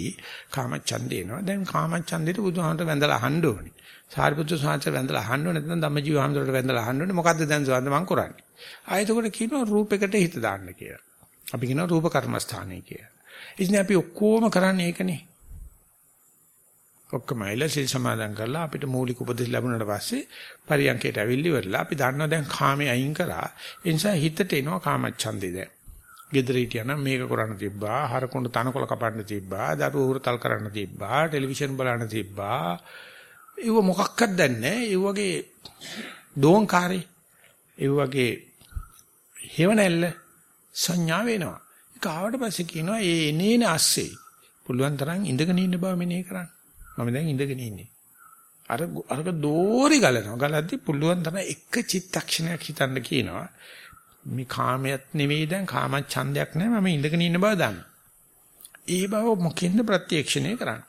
කාම ඡන්දේ එනවා. දැන් කාම ඡන්දේට බුදුහාමට වැඳලා අහන්න ඕනේ. සාරිපුත්‍ර සාංශ වැඳලා අහන්න ඕනේ. නැත්නම් ධම්මජීව හාමුදුරට වැඳලා අහන්න ඕනේ. මොකද්ද දැන් සවන්ද මං කරන්නේ? ආයෙත් කියනවා රූපයකට හිත දාන්න කියලා. අපි කියනවා රූප කර්මස්ථානයි කියලා. ඉතින් අපි ඔක්කොම කරන්නේ ඒකනේ. ඔක්කොම ඇවිල්ලා සිල් සමාදන් කරලා අපිට මූලික උපදෙස් ලැබුණාට පස්සේ පරියන්කයට ඇවිල්ලි වෙරලා අපි දන්නවා දැන් කාමයේ අයින් කරා. ඒ නිසා හිතට එනවා කාමච්ඡන්දේ දැන්. gedara හිටියනම් මේක කරන්න තිබ්බා, හරකුණු තනකොළ කපන්න තිබ්බා, දරුවෝ හුරතල් කරන්න තිබ්බා, ටෙලිවිෂන් බලන්න තිබ්බා. ඒව මොකක්වත් දැන්නේ නැහැ. ඒ වගේ දෝංකාරේ. ඒ වගේ හේවණැල්ල සංඥා වෙනවා. ඒක ආවට පස්සේ කියනවා ඒ එනේන ASCII පුළුවන් තරම් ඉඳගෙන ඉන්න බව මෙනෙහි කරන්න. මම දැන් ඉඳගෙන ඉන්නේ. අර අරක දෝරි ගලනවා. ගලද්දි පුළුවන් තරම් එක චිත්තක්ෂණයක් හිතන්න කියනවා. මේ කාමයක් නෙවෙයි දැන් කාම ඡන්දයක් නෑ මම ඉඳගෙන ඉන්න බව දන්න. ඒ බව මොකෙන්ද ප්‍රත්‍යක්ෂණය කරන්නේ?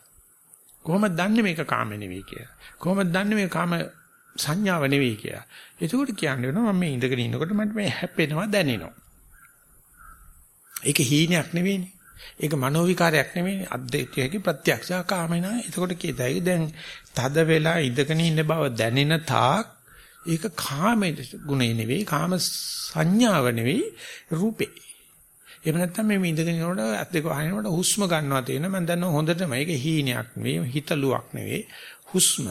කොහොමද දන්නේ මේක කාම නෙවෙයි කියලා? කොහොමද දන්නේ මේක කාම සංඥාව නෙවෙයි කියලා? එතකොට කියන්නේ වෙනවා මම මේ ඉඳගෙන ඉන්නකොට මට මේ හැප්පෙනවා දැනෙනවා. ඒක හීනයක් නෙවෙයිනේ. ඒක මනෝ විකාරයක් නෙමෙයි අද්දේකයේ ප්‍රත්‍යක්ෂා කාමේනා. එතකොට කියතයි දැන් තද වෙලා ඉඳගෙන ඉන්න බව දැනෙන තාක් ඒක කාමයේ ගුණේ නෙවෙයි කාම සංඥාව නෙවෙයි රූපේ. එහෙම නැත්නම් මේ ඉඳගෙන ඉනකොට අත් දෙක වහනකොට හුස්ම ගන්නවා තේන මම දන්නවා හොඳටම ඒක හීනයක් නෙවෙයි හිතලුවක් නෙවෙයි හුස්ම.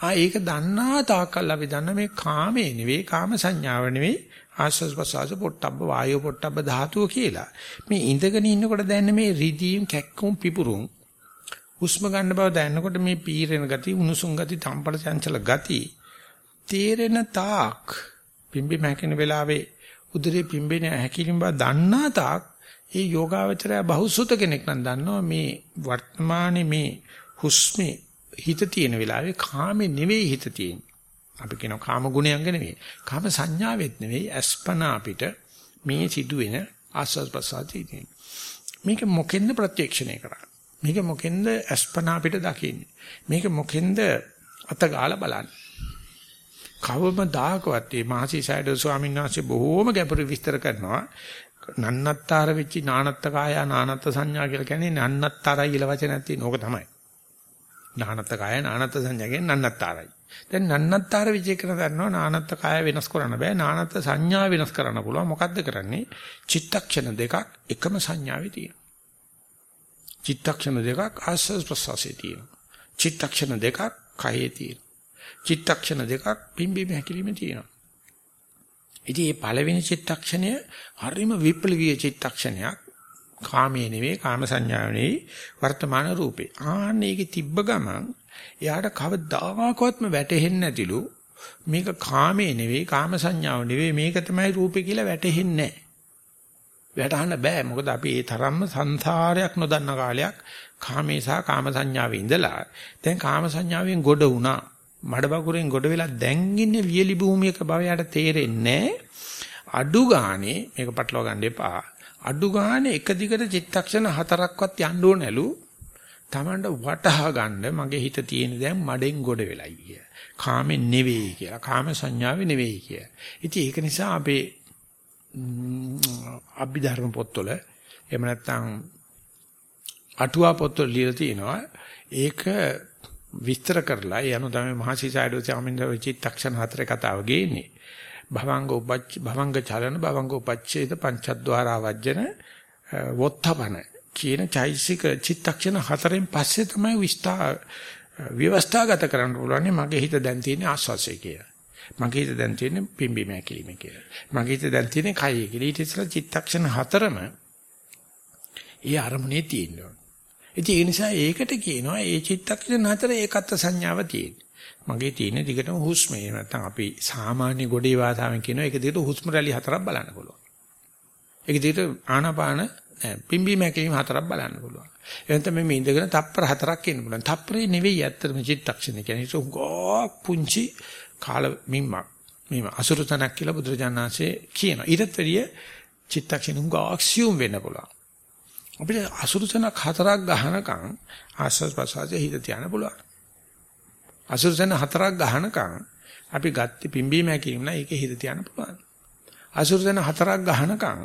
ආ ඒක දන්නා තාක්කල් අපි දන්න මේ කාමේ නෙවෙයි කාම සංඥාව නෙවෙයි ආස්වාස් ප්‍රසවාස පොට්ටබ්බ වායෝ පොට්ටබ්බ ධාතුව කියලා. මේ ඉඳගෙන ඉන්නකොට දැනෙන මේ රිදීම් කැක්කුම් පිපුරුම් හුස්ම ගන්න බව දැනනකොට මේ පීරෙන ගති, උණුසුම් ගති, තම්පල චංචල ගති තේරෙන තාක් පිම්බි මහැකෙන වෙලාවේ උදරේ පිම්බෙන හැකිලිම බව දන්නා තාක් ඒ යෝගාවචරය බහුසුත කෙනෙක් නම් දන්නවා මේ වර්තමානයේ මේ හුස්මේ හිත තියෙන වෙලාවේ කාමේ නෙවෙයි හිත තියෙන්නේ. අපි කියනවා කාම ගුණයන්ග නෙවෙයි. කාම සංඥාවෙත් නෙවෙයි අස්පනා අපිට මේ සිදුවෙන ආස්වාද ප්‍රසාරී මේක මොකෙන්ද ප්‍රත්‍යක්ෂණය කරන්නේ? මේක මොකෙන්ද අස්පනා අපිට දකින්නේ? මේක මොකෙන්ද අතගාලා බලන්නේ? කවමදාකවත් මේ මහසි සයිඩෝ ස්වාමීන් වහන්සේ බොහෝම ගැඹුරු විස්තර කරනවා නන්නත්තර වෙච්චි නානත්ත කාය නානත්ත සංඥා කියලා කියන්නේ නන්නත්තරයි කියලා වචනයක් තියෙන ඕක තමයි. නානත්ත කාය නානත්ත සංඥා කියන්නේ නන්නත්තරයි. දැන් නන්නත්තර විජේ කරන දන්නවා නානත්ත කාය වෙනස් කරන්න බෑ නානත්ත සංඥා වෙනස් කරන්න පුළුවන්. මොකද්ද කරන්නේ? චිත්තක්ෂණ දෙකක් එකම සංඥාවේ තියෙනවා. චිත්තක්ෂණ දෙකක් ආස්වාද ප්‍රසවාසයේ තියෙනවා. චිත්තක්ෂණ දෙකක් කයේ තියෙනවා. චිත්තක්ෂණ දෙකක් පිම්බීම හැකිලිමේ තියෙනවා. ඉතින් මේ පළවෙනි චිත්තක්ෂණය හරිම විප්ලවීය චිත්තක්ෂණයක්. කාමයේ නෙවෙයි කාම සංඥාව නෙවෙයි වර්තමාන රූපේ. ආන්න ඒකේ තිබ්බ ගමන් එයාට කවදාකවත්ම වැටහෙන්නේ නැතිලු. මේක කාමයේ නෙවෙයි කාම සංඥාව නෙවෙයි මේක තමයි රූපේ කියලා වැටහෙන්නේ නැහැ. වැටහන්න බෑ. මොකද අපි ඒ තරම්ම සංසාරයක් නොදන්න කාලයක් කාමේ සහ කාම සංඥාවේ ඉඳලා දැන් කාම සංඥාවෙන් ගොඩ වුණා. මඩබකුරෙන් ගොඩ වෙලා දැන් ඉන්නේ වියලි භූමියක බවයට තේරෙන්නේ අඩු ගානේ මේක පටලවා ගන්න එපා. අඩු ගානේ එක දිගට චිත්තක්ෂණ හතරක්වත් යන්න ඕනලු. Tamanda වටහා ගන්න මගේ හිත තියෙන දැන් මඩෙන් ගොඩ වෙලයි කිය. කාමෙන් නෙවෙයි කියලා. කාම සංඥාවේ නෙවෙයි කිය. ඉතින් ඒක නිසා අපේ අභිධර්ම පොත්වල එහෙම නැත්නම් අටුවා පොත්වල ලියලා තියෙනවා ඒක විස්තර කරලා ඒ අනුව තමයි මහසිසාරදෝ ස්වාමීන් වහන්සේ චිත්තක්ෂණ හතරේ කතාව ගේන්නේ. භවංග උපච්ච භවංග චලන භවංග උපච්ඡේද පංචද්වාරා වජ්ජන වොත්තපන කියන චෛසික චිත්තක්ෂණ හතරෙන් පස්සේ තමයි විස්තා ව්‍යවස්ථාගත කරන්න පුළුවන් මගේ හිත දැන් තියෙන්නේ ආස්වාසය කියලා. මගේ හිත දැන් තියෙන්නේ පිම්බීම හැකිලිම කියලා. මගේ හිත දැන් තියෙන්නේ කයය කියලා. ඊට ඉස්සෙල්ලා චිත්තක්ෂණ හතරම ඒ අරමුණේ තියෙනවා. ඉතින් ඒ නිසා ඒකට කියනවා ඒ චිත්තක්ෂණ හතර ඒකත් සංඥාව තියෙන්නේ. මගේ තියෙන දිගටම හුස්ම. එහෙම නැත්නම් අපි සාමාන්‍ය ගොඩේ වාතාවෙන් කියනවා ඒක දිගට හුස්ම රැලි හතරක් බලන්න පුළුවන්. ඒක දිගට ආනාපාන පිම්බීම හැකිලිම හතරක් බලන්න පුළුවන්. එතන මේ ඉඳගෙන තප්පර හතරක් ඉන්න පුළුවන්. තප්පරේ නෙවෙයි ඇත්තටම චිත්තක්ෂණ කියන්නේ. ඒක උගෝ පුංචි කාල මිම්මක්. මේ අසුරතනක් කියලා බුදුරජාණන්සේ කියනවා. ඊටත් වැඩිය චිත්තක්ෂණ උගාක්සියුම් වෙන්න පුළුවන්. අපිට අසුරතනක් හතරක් ගහනකම් ආස්වාද ප්‍රසවාසයේ හිත තියන්න පුළුවන්. අසුරතන හතරක් ගහනකම් අපි ගත්ත පිම්බීම හැකිලිම නම් ඒකේ හිත තියන්න පුළුවන්. අසුරතන හතරක් ගහනකම්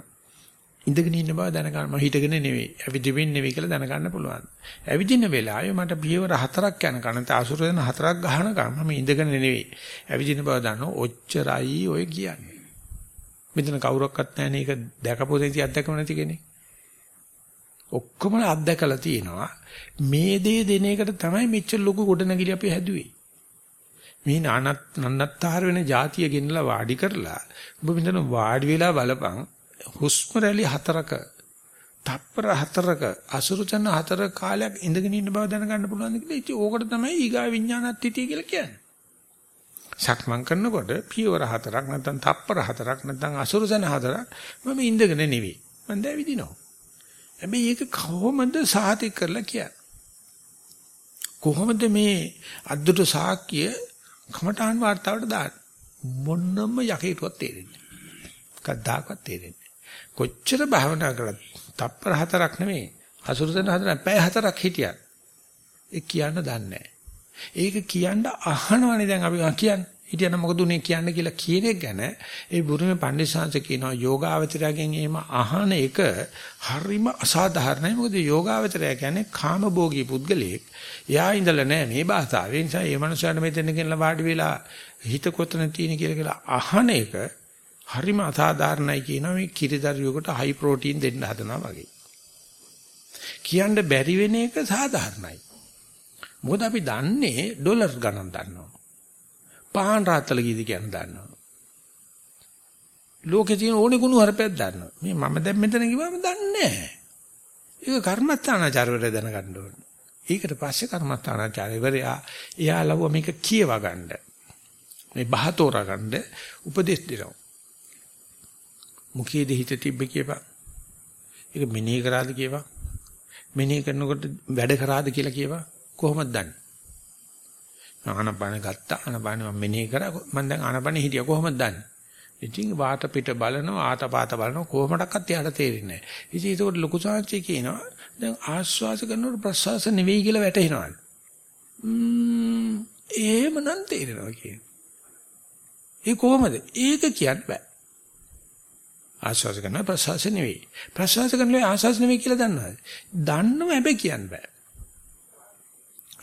ඉඳගෙන ඉන්න බව දැනගන්න මම හිටගෙන නෙවෙයි ඇවිදින්න නෙවෙයි කියලා දැනගන්න පුළුවන්. ඇවිදින වෙලාවේ මට පියවර හතරක් යන කනත අසුර වෙන හතරක් ගහනකම් මම ඉඳගෙන නෙවෙයි. ඇවිදින බව දන්නෝ ඔච්චරයි ඔය කියන්නේ. මෙතන කවුරක්වත් නැහැ නේ ඒක දැකපු දෙයක් අත්දැකම නැති කෙනෙක්. ඔක්කොම අත්දැකලා තියෙනවා. මේ දේ දෙන එකට තමයි මෙච්චර ලොකු ගොඩනැගිලි අපි හැදුවේ. මේ නානත් නන්නත්තර වෙන જાතිය ගෙනලා වාඩි කරලා ඔබ මෙතන වාඩි වෙලා බලපන් හුස්ම රැලි හතරක තප්පර හතරක අසුරුචන හතර කාලයක් ඉඳගෙන ඉන්න බව දැනගන්න පුළුවන් ද කියලා. ඉතින් ඕකට තමයි ඊගා විඥානත්widetilde කියලා කියන්නේ. සක්මන් කරනකොට පියවර හතරක් නැත්නම් තප්පර හතරක් නැත්නම් අසුරුචන හතරක් මම ඉඳගෙන නෙවෙයි. මම දැවිදිනවා. හැබැයි ඒක කොහොමද සාතික කරලා කියන්නේ? කොහොමද මේ අද්දුට සාක්කිය කමඨාන් වார்த்தාවට දාන්නේ? මොන්නම යකේටවත් තේරෙන්නේ. කද්දාකවත් තේරෙන්නේ. කොච්චර භාවනා කරත් තප්පර හතරක් නෙමෙයි අසුරසන හතරක් පැය හතරක් හිටියත් ඒ කියන්න දන්නේ ඒක කියන්න අහනවනේ දැන් අපි කියන්නේ. හිටියන මොකද උනේ කියන්නේ කියලා කියන එක ගැන ඒ බුරුමේ පණ්ඩිතසංශ කියනවා යෝගාවචරයෙන් එහෙම අහන එක හරිම අසාධාරණයි. මොකද යෝගාවචරය කියන්නේ කාමභෝගී පුද්ගලයෙක්. එයා ඉඳලා නැහැ මේ භාෂාවේ. නිසා ඒ මනුස්සයාට මෙතන ගෙනලා වාඩි වෙලා හිත කොතන තියෙන කියලා කියලා අහන එක හරිම අසාධාරණයි කියනවා මේ කිරිදරියෙකුට හයි ප්‍රෝටීන් දෙන්න හදනවා වගේ. කියන්න බැරි වෙන එක සාධාරණයි. මොකද අපි දන්නේ ඩොලර් ගණන් දන්නවා. පාන් රාත්තල කීයද කියන දන්නවා. ලෝකේ තියෙන ඕනේ කුණු හරපයක් දන්නවා. මේ මම දැන් මෙතන කිව්වම දන්නේ නැහැ. ඒක කර්මස්ථානාචාර වල දැනගන්න ඕනේ. ඒකට පස්සේ කර්මස්ථානාචාර්යවරයා එයා ලව්ව මේක කියවා ගන්න. මේ බහතෝරා ගන්න උපදෙස් දෙනවා. මුඛයේද හිත තිබ්බ කියපන්. ඒක මෙනෙහි කරාද කියපන්. මෙනෙහි කරනකොට වැඩ කරාද කියලා කියපන්. කොහොමද දන්නේ? ආනපාන ගත්තා ආනපාන මම මෙනෙහි කරා මම දැන් ආනපානේ හිටියා කොහොමද දන්නේ? ඉතින් වාත පිට බලනවා ආතපාත බලනවා කොහොමඩක්වත් එයාට තේරෙන්නේ නැහැ. ඉතින් ඒකට ලොකු සාංශය කියනවා දැන් ආශ්වාස කරනකොට ප්‍රශ්වාස නෙවෙයි කියලා වැටහෙනවා. ම්ම් එහෙමනම් තේරෙනවා කියන්නේ. ඒ කොහොමද? ඒක කියන්න බෑ. ආශ්වාස කරනවා ප්‍රශ්වාස නෙවෙයි. ප්‍රශ්වාස කරනවා ආශ්වාස නෙවෙයි කියලා දන්නවද? දන්නව හැබැයි කියන්න බෑ.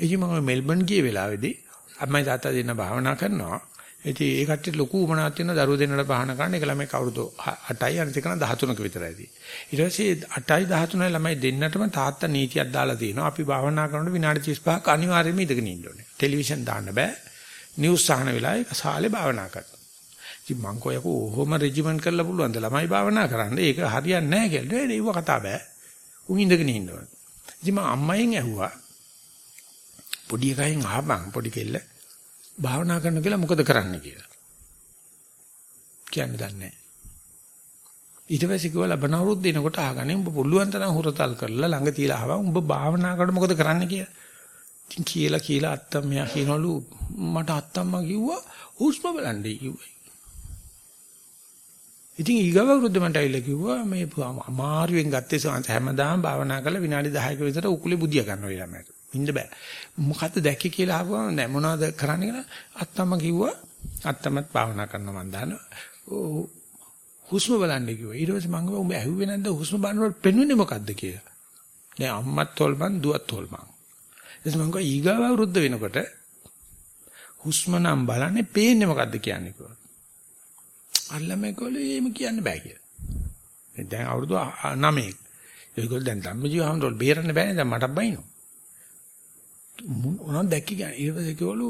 ඉතින් මම මෙල්බන් ගිය වෙලාවේදී අම්මයි තාත්තා දෙන්න භාවනා කරනවා. ඉතින් ඒ කට්ටිය ලොකු උමනාවක් තියෙන දරුවෝ දෙන්නට බාහන කරන එක ළමයි කවුරුද 8යි අනිත් එක 13ක විතරයිදී. ඊට පස්සේ 8යි 13යි ළමයි දෙන්නටම තාත්තා නීතියක් දාලා තියෙනවා. අපි භාවනා කරනකොට විනාඩි 35ක් අනිවාර්යයෙන්ම ඉඳගෙන ඉන්න ඕනේ. ටෙලිවිෂන් දාන්න බෑ. නිවුස් අහන වෙලාවේ සාලේ භාවනා කරනවා. ඉතින් මං කොයකෝ ඔහොම රෙජිමන්ට් කරලා පුළුවන් ද ළමයි භාවනා කරන්න. ඒක හරියන්නේ නැහැ කියලා. ඒව කතා බෑ. උන් ඉඳගෙන ඉන්න ඕනේ. ඉතින් මම අම්මයෙන් ඇහුවා පොඩි එකෙන් අහපන් පොඩි කෙල්ල භාවනා කරන්න කියලා මොකද කරන්න කියලා. කියන්න දන්නේ නැහැ. ඊට පස්සේ කිව්වා ලබන අවුරුද්ද දිනකොට ආගන්නේ උඹ පුළුවන් තරම් හුරතල් කරලා ළඟ තියලා ආවා උඹ භාවනා කරලා මොකද කරන්න කියලා. ඉතින් කියලා කියලා අත්තම්මයා කියනවලු මට අත්තම්මා කිව්වා හුස්ම බලන්නේ කිව්වා. ඉතින් ඊගව වෘද්ධ මන්ට ඇවිල්ලා කිව්වා මේ අමාරුවෙන් ගත්තේ සාන්ත හැමදාම භාවනා කරලා විනාඩි 10ක විතර උකුලේ බුදිය ගන්නවා ළමයට. ඉන්න බෑ. මොකද්ද දැක්කේ කියලා අහුවා නෑ මොනවද කරන්න කියලා අත්තම්ම කිව්වා අත්තමත් භාවනා කරනවා මන් දන්නවා. හුස්ම බලන්න කිව්වා. ඊට පස්සේ මම උඹ ඇහුවේ නැද්ද හුස්ම බලනකොට පෙන්වෙන්නේ මොකද්ද කියලා. දැන් අම්මත් තොල්මන් දුවත් තොල්මන්. එතකොට මම කිව්වා ඊගාව වෘද්ධ වෙනකොට හුස්ම නම් බලන්නේ පේන්නේ මොකද්ද කියන්නේ කිව්වා. අල්ලම ඒගොල්ලෝ එහෙම කියන්න බෑ කියලා. දැන් අවුරුදු 9 ඒගොල්ලෝ දැන් ධම්මජීවහමරෝල් බේරන්න බෑනේ දැන් මටත් බයිනෝ. මොනවද දැක්ක කියන්නේ ඊට පස්සේ කිව්වලු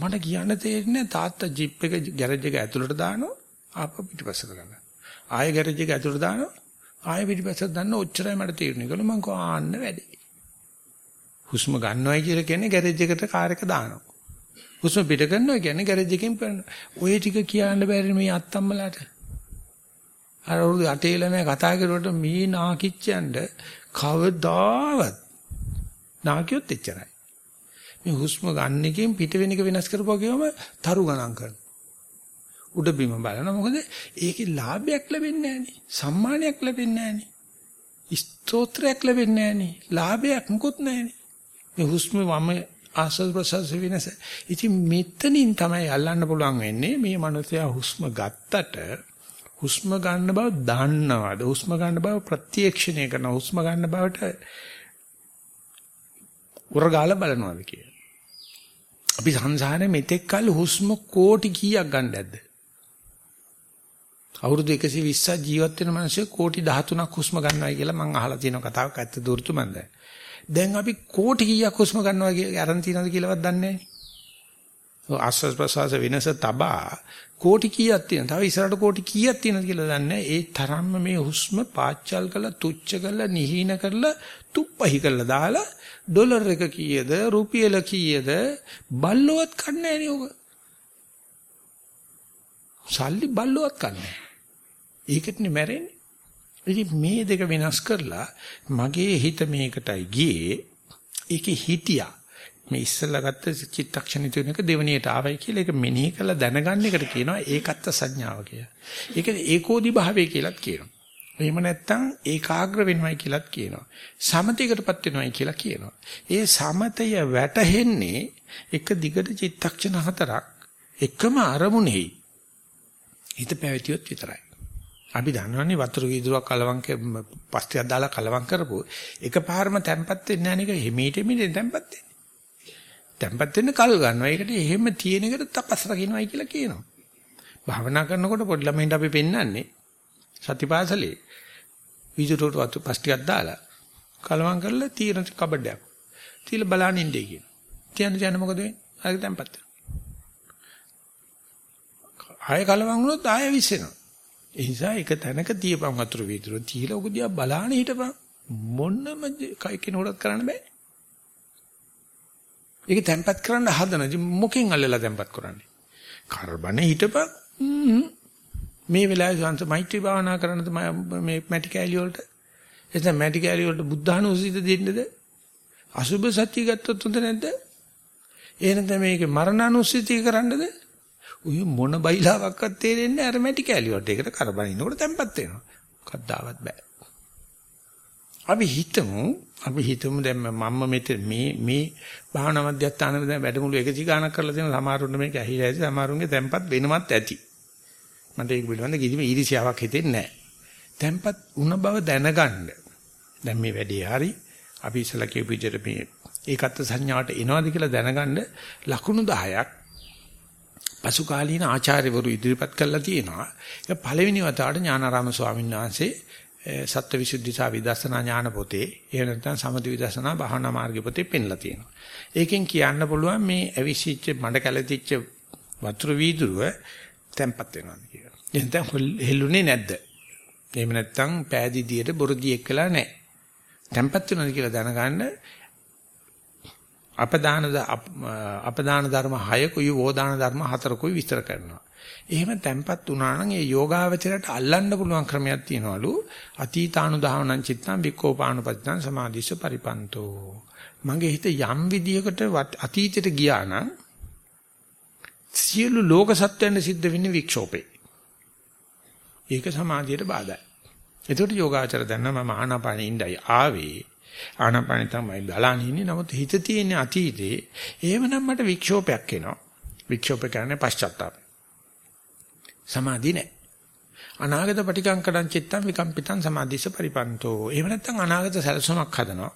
මට කියන්න තේරෙන්නේ තාත්තා ජිප් එක ගෑරේජ් එක ඇතුළට දානවා ආපහු පිටිපස්සට ගන්න. ආයෙ ගෑරේජ් එක ඇතුළට දානවා ආයෙ පිටිපස්සට දාන්න ඔච්චරයි මට තේරුනේ. ඒකල මං කෝ ආන්න වැඩි. හුස්ම ගන්නවයි කියලා කියන්නේ ගෑරේජ් එකට කාර් එක දානවා. හුස්ම පිට කරනවා කියන්නේ ගෑරේජ් එකෙන් කරනවා. ඔය ටික කියන්න බැරි මේ අත්තම්මලාට. අර උරු අටේ ළමයා කතා කරුවට මේ නාකිච්චයන්ට කවදාවත් නාකියොත් එච්චරයි. මේ හුස්ම ගන්න එකෙන් පිට වෙන එක වෙනස් කරපුවා කියවම තරු ගණන් කරනවා. උඩ බිම බලනවා මොකද ඒකේ ලාභයක් ලැබෙන්නේ නැහනේ. සම්මානයක් ලැබෙන්නේ නැහනේ. ස්තෝත්‍රයක් ලැබෙන්නේ නැහනේ. ලාභයක් මොකුත් නැහනේ. මේ හුස්ම වම ආස්වාද ප්‍රසවාස වෙනස. ඉතින් මෙතනින් තමයි අල්ලන්න පුළුවන් වෙන්නේ මේ මනුස්සයා හුස්ම ගත්තට හුස්ම ගන්න බව දන්නවද? හුස්ම ගන්න බව ප්‍රත්‍යක්ෂණය කරන හුස්ම ගන්න බවට උරගාල බලනවාද කියලා. අපි සංසාරේ මෙතෙක් කල හුස්ම කෝටි කීයක් ගන්න ඇද්ද? අවුරුදු 120ක් ජීවත් වෙන මිනිස්සු කෝටි 13ක් හුස්ම ගන්නවයි කියලා මම අහලා තියෙන කතාවක් ඇත්ත දුර්තු මන්ද. දැන් අපි කෝටි කීයක් හුස්ම ගන්නවා කියලා අරන් තියනවද කියලාවත් දන්නේ නැහැ. ආස්වාස් ප්‍රසවාස වෙනස තබා කෝටි කීයක් තියෙන. තව ඉස්සරහට කෝටි කීයක් තියෙනවද කියලා දන්නේ ඒ තරම්ම මේ හුස්ම පාච්චල් කරලා තුච්ච කරලා නිහීන කරලා තුප්පහි කරලා දාලා ඩොලර් එක කීයද රුපියල කීයද බල්ලවත් කන්නේ නැහැ නේ සල්ලි බල්ලවත් කන්නේ. ඒකටනේ මැරෙන්නේ. ඉතින් මේ දෙක වෙනස් කරලා මගේ හිත මේකටයි ගියේ. ඒකේ හිටියා. මේ ඉස්සෙල්ලා ගත්ත චිත්තක්ෂණ තුනක දෙවණියට ආවයි කියලා ඒක මෙනෙහි කරලා දැනගන්න එකට කියනවා ඒකත්ත සංඥාව කියලා. ඒක ඒකෝදි භාවය කියලාත් කියනවා. එහෙම නැත්නම් ඒකාග්‍ර වෙනවයි කියලාත් කියනවා. සමතයකටපත් වෙනවයි කියලා කියනවා. ඒ සමතය වැටහෙන්නේ එක දිගට චිත්තක්ෂණ හතරක් එකම අරමුණෙහි හිත පැවතියොත් විතරයි. අපි දන්නවනේ වතුර වීදුරක් කලවම් පස්තියක් දාලා කලවම් කරපුව එකපාරම තැම්පත් වෙන්නේ නැහැ නේද? හිමීට හිමීට තැම්පත් වෙන්නේ. තැම්පත් වෙන්න කල් ගන්නවා. ඒකට එහෙම තියෙන එකට තපස් රකින්නයි කියලා කියනවා. භාවනා කරනකොට පොඩි ළමයින්ට අපි පෙන්වන්නේ සතිපාසලේ විදුරට වතු පස්තියක් දාලා කලවම් කරලා තීරණ කබඩයක්. තියලා බලන්න ඉන්නේ කියන. කියන්න යන මොකද වෙන්නේ? ආයෙ තැම්පත් ආයෙ කලවම් වුණොත් ආයෙ විශ්සෙනවා. ඒ නිසා එක තැනක තියපන් වතුර විදුර තියලා ඔක දිහා බලාන හිටපන් මොන්නම කයි කෙනෙකුට කරන්න බෑ. ඒක තැම්පත් කරන්න හදන. ඉතින් මොකෙන් අල්ලලා තැම්පත් කරන්නේ? කරබනේ හිටපන්. මේ වෙලාවේ සංස මෛත්‍රී භාවනා කරනද මේ මැටි කැලිය වලට එතන මැටි කැලිය වලට බුද්ධානුස්සීත දෙන්නද අසුබ සත්‍ය ගත්තොත් හොඳ නැද්ද එහෙනම් මේක මරණානුස්සීතිය කරන්නද උය මොන බයිලාවක්වත් තේරෙන්නේ නැහැ. අර මැටි කැලිය වලට ඒකට කරබන ඉන්නකොට තැම්පත් වෙනවා. කද්දාවත් බෑ. අපි හිතමු අපි හිතමු දැන් මම මෙතන මේ මේ භාවනා මධ්‍යස්ථානවල දැන් වැඩමුළු 100 ගාණක් කරලා තියෙන සමහරුන්ට මේක ඇහිලා ඇති සමහරුන්ගේ තැම්පත් වෙනවත් ඇති. මට ඒක පිළිබඳ කිසිම ඊර්ෂ්‍යාවක් හිතෙන්නේ නැහැ. tempat උන බව දැනගන්න. දැන් මේ වැඩේ හරි අපි ඉස්සලා කියපු විදිහට මේ ඒකත් සංඥාවට එනවාද කියලා දැනගන්න ලකුණු 10ක් පසු කාලීන ආචාර්යවරු ඉදිරිපත් කළා තියෙනවා. ඒක පළවෙනි වතාවට ඥානාරාම ස්වාමීන් වහන්සේ සත්‍යවිසුද්ධි සා විදර්ශනා ඥාන පොතේ එහෙම නැත්නම් සමථ විදර්ශනා භාවනා මාර්ග පොතේ පෙන්ලා තියෙනවා. ඒකෙන් කියන්න පුළුවන් මේ ඇවිසිච්ච මඩ කැළතිච්ච වතුර වීදුරුව තැම්පත් වෙනවා කියලා. එහෙනම් හෙල්ලුනේ නැද්ද? එහෙම නැත්නම් පෑදීදියට බොරදියෙක් වෙලා නැහැ. තැම්පත් වෙනවද කියලා දැනගන්න අපදාන අපදාන ධර්ම 6කුයි වෝදාන ධර්ම 4කුයි විස්තර කරනවා. එහෙම තැම්පත් වුණා නම් ඒ යෝගාවචරයට අල්ලන්න පුළුවන් ක්‍රමයක් තියෙනවලු අතීතානුදාහනං චිත්තං වික්කෝපානුපතිතං සමාධිස්ස පරිපන්තෝ. මගේ හිත යම් විදියකට අතීතයට ගියා නම් සියලු ලෝක සත්‍යයන් සිද්ධ වෙන්නේ වික්ෂෝපේ. ඒක සමාධියට බාධායි. එතකොට යෝගාචර දැන්න මම ආනාපානෙ ඉඳයි ආවේ. ආනාපානෙ තමයි බලන්නේ ඉන්නේ. නමුත් හිත තියෙන අතීතේ එහෙමනම් මට වික්ෂෝපයක් එනවා. වික්ෂෝප කියන්නේ පශ්චාත්තාපය. සමාධි නැහැ. අනාගත පටිකංකඩං චිත්තං විකම්පිතං සමාධිස පරිපන්තෝ. එහෙම නැත්නම් අනාගත සැලසුමක් හදනවා.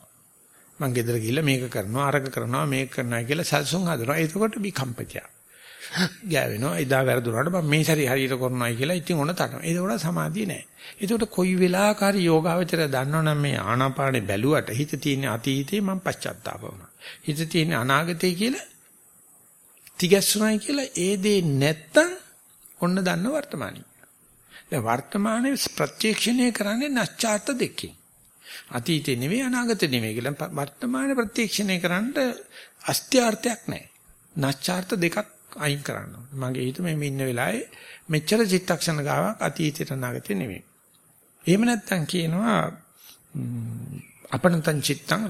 මං ගෙදර ගිහිල්ලා මේක කරනවා අරක කරනවා මේක කරනවා කියලා සැලසුම් හදනවා. එතකොට විකම්පතිය. ගෑවෙනවා. එදා වැරදුනාට මම මේ සැරේ හරියට කරනවායි කියලා ඉතින් ඔන්න තටම. ඒකෝට සමාධිය නැහැ. ඒකට කොයි වෙලාවකරි යෝගාවචරය දන්නවනම් මේ ආනාපානේ බැලුවට හිත තියෙන අතීතේ මම පශ්චාත්තාප වුණා. හිත තියෙන අනාගතේ කියලා තිගැස්සුනායි කියලා ඒ දේ නැත්තම් ඔන්න දන්න වර්තමානයි. දැන් වර්තමානයේ ප්‍රත්‍යක්ෂණය කරන්නේ නැස්චාර්ත දෙකකින්. අතීතේ නෙවෙයි අනාගතේ නෙවෙයි කියලා වර්තමාන ප්‍රත්‍යක්ෂණය කරන්න අස්ත්‍යාර්ථයක් නැහැ. නැස්චාර්ත දෙකක් අයින් කරන්න මගේ හිත මේ ඉන්න වෙලාවේ මෙච්චර චිත්තක්ෂණ ගාවක් අතීතයට නාගතේ නෙමෙයි. එහෙම නැත්නම් කියනවා අපනතං චිත්තං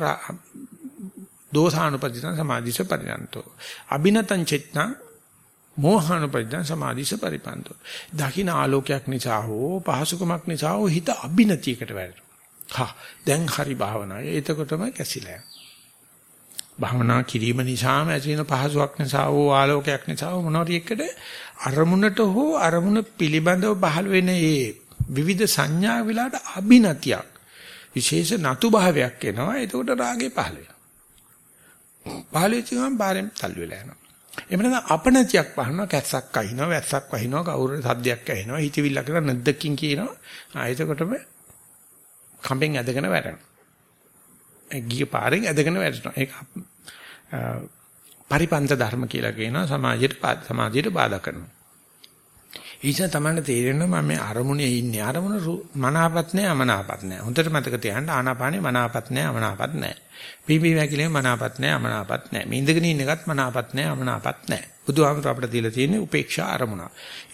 දෝසානුපදිතං සමාධිස පරිණන්තෝ. අබිනතං චිත්තං මෝහානුපදිතං සමාධිස පරිපන්තෝ. දකින්න ආලෝකයක් නිසා හෝ පහසුකමක් නිසා හෝ හිත අබිනතියකට වැටෙනවා. හා දැන් හරි භාවනාවේ එතකොටම කැසිලා යනවා. භාවනා කිරීම නිසාම ඇති වෙන පහසුවක් නිසා හෝ ආලෝකයක් නිසා හෝ මොනවාරි එක්කද අරමුණට හෝ අරමුණ පිළිබඳව පහළ වෙන ඒ විවිධ සංඥා විලාට අභිනතියක් විශේෂ නතු භාවයක් එනවා. එතකොට රාගේ පහළ වෙනවා. පහළ වෙච්ච ගමන් බාරෙන් තල් වෙලා යනවා. එහෙම නැත්නම් අපනතියක් පහනවා කැස්සක් අහිනවා වැස්සක් වහිනවා කවුරුරේ සද්දයක් ඇහෙනවා හිතවිල්ල කරා නැද්දකින් කියනවා. ආ එතකොටම කම්බෙන් ඇදගෙන වැටෙනවා. ගිය පාරෙන් ඇදගෙන වැටෙනවා. ඒක පරිපන්ත ධර්ම කියලා කියනවා සමාජයට සමාජයට බාධා කරනවා. ඊට තමයි තේරෙනවා මම මේ අරමුණේ ඉන්නේ. අරමුණ මනාපත් නැහැ අමනාපත් නැහැ. හොඳට මතක තියාගන්න ආනාපානේ මනාපත් නැහැ අමනාපත් නැහැ. පිපි වැකිලේ මනාපත් නැහැ අමනාපත් නැහැ. මේ ඉඳගෙන ඉන්න එකත් මනාපත් නැහැ අමනාපත් නැහැ. බුදුහාමුදුර අපිට දීලා තියෙන්නේ උපේක්ෂා අරමුණ.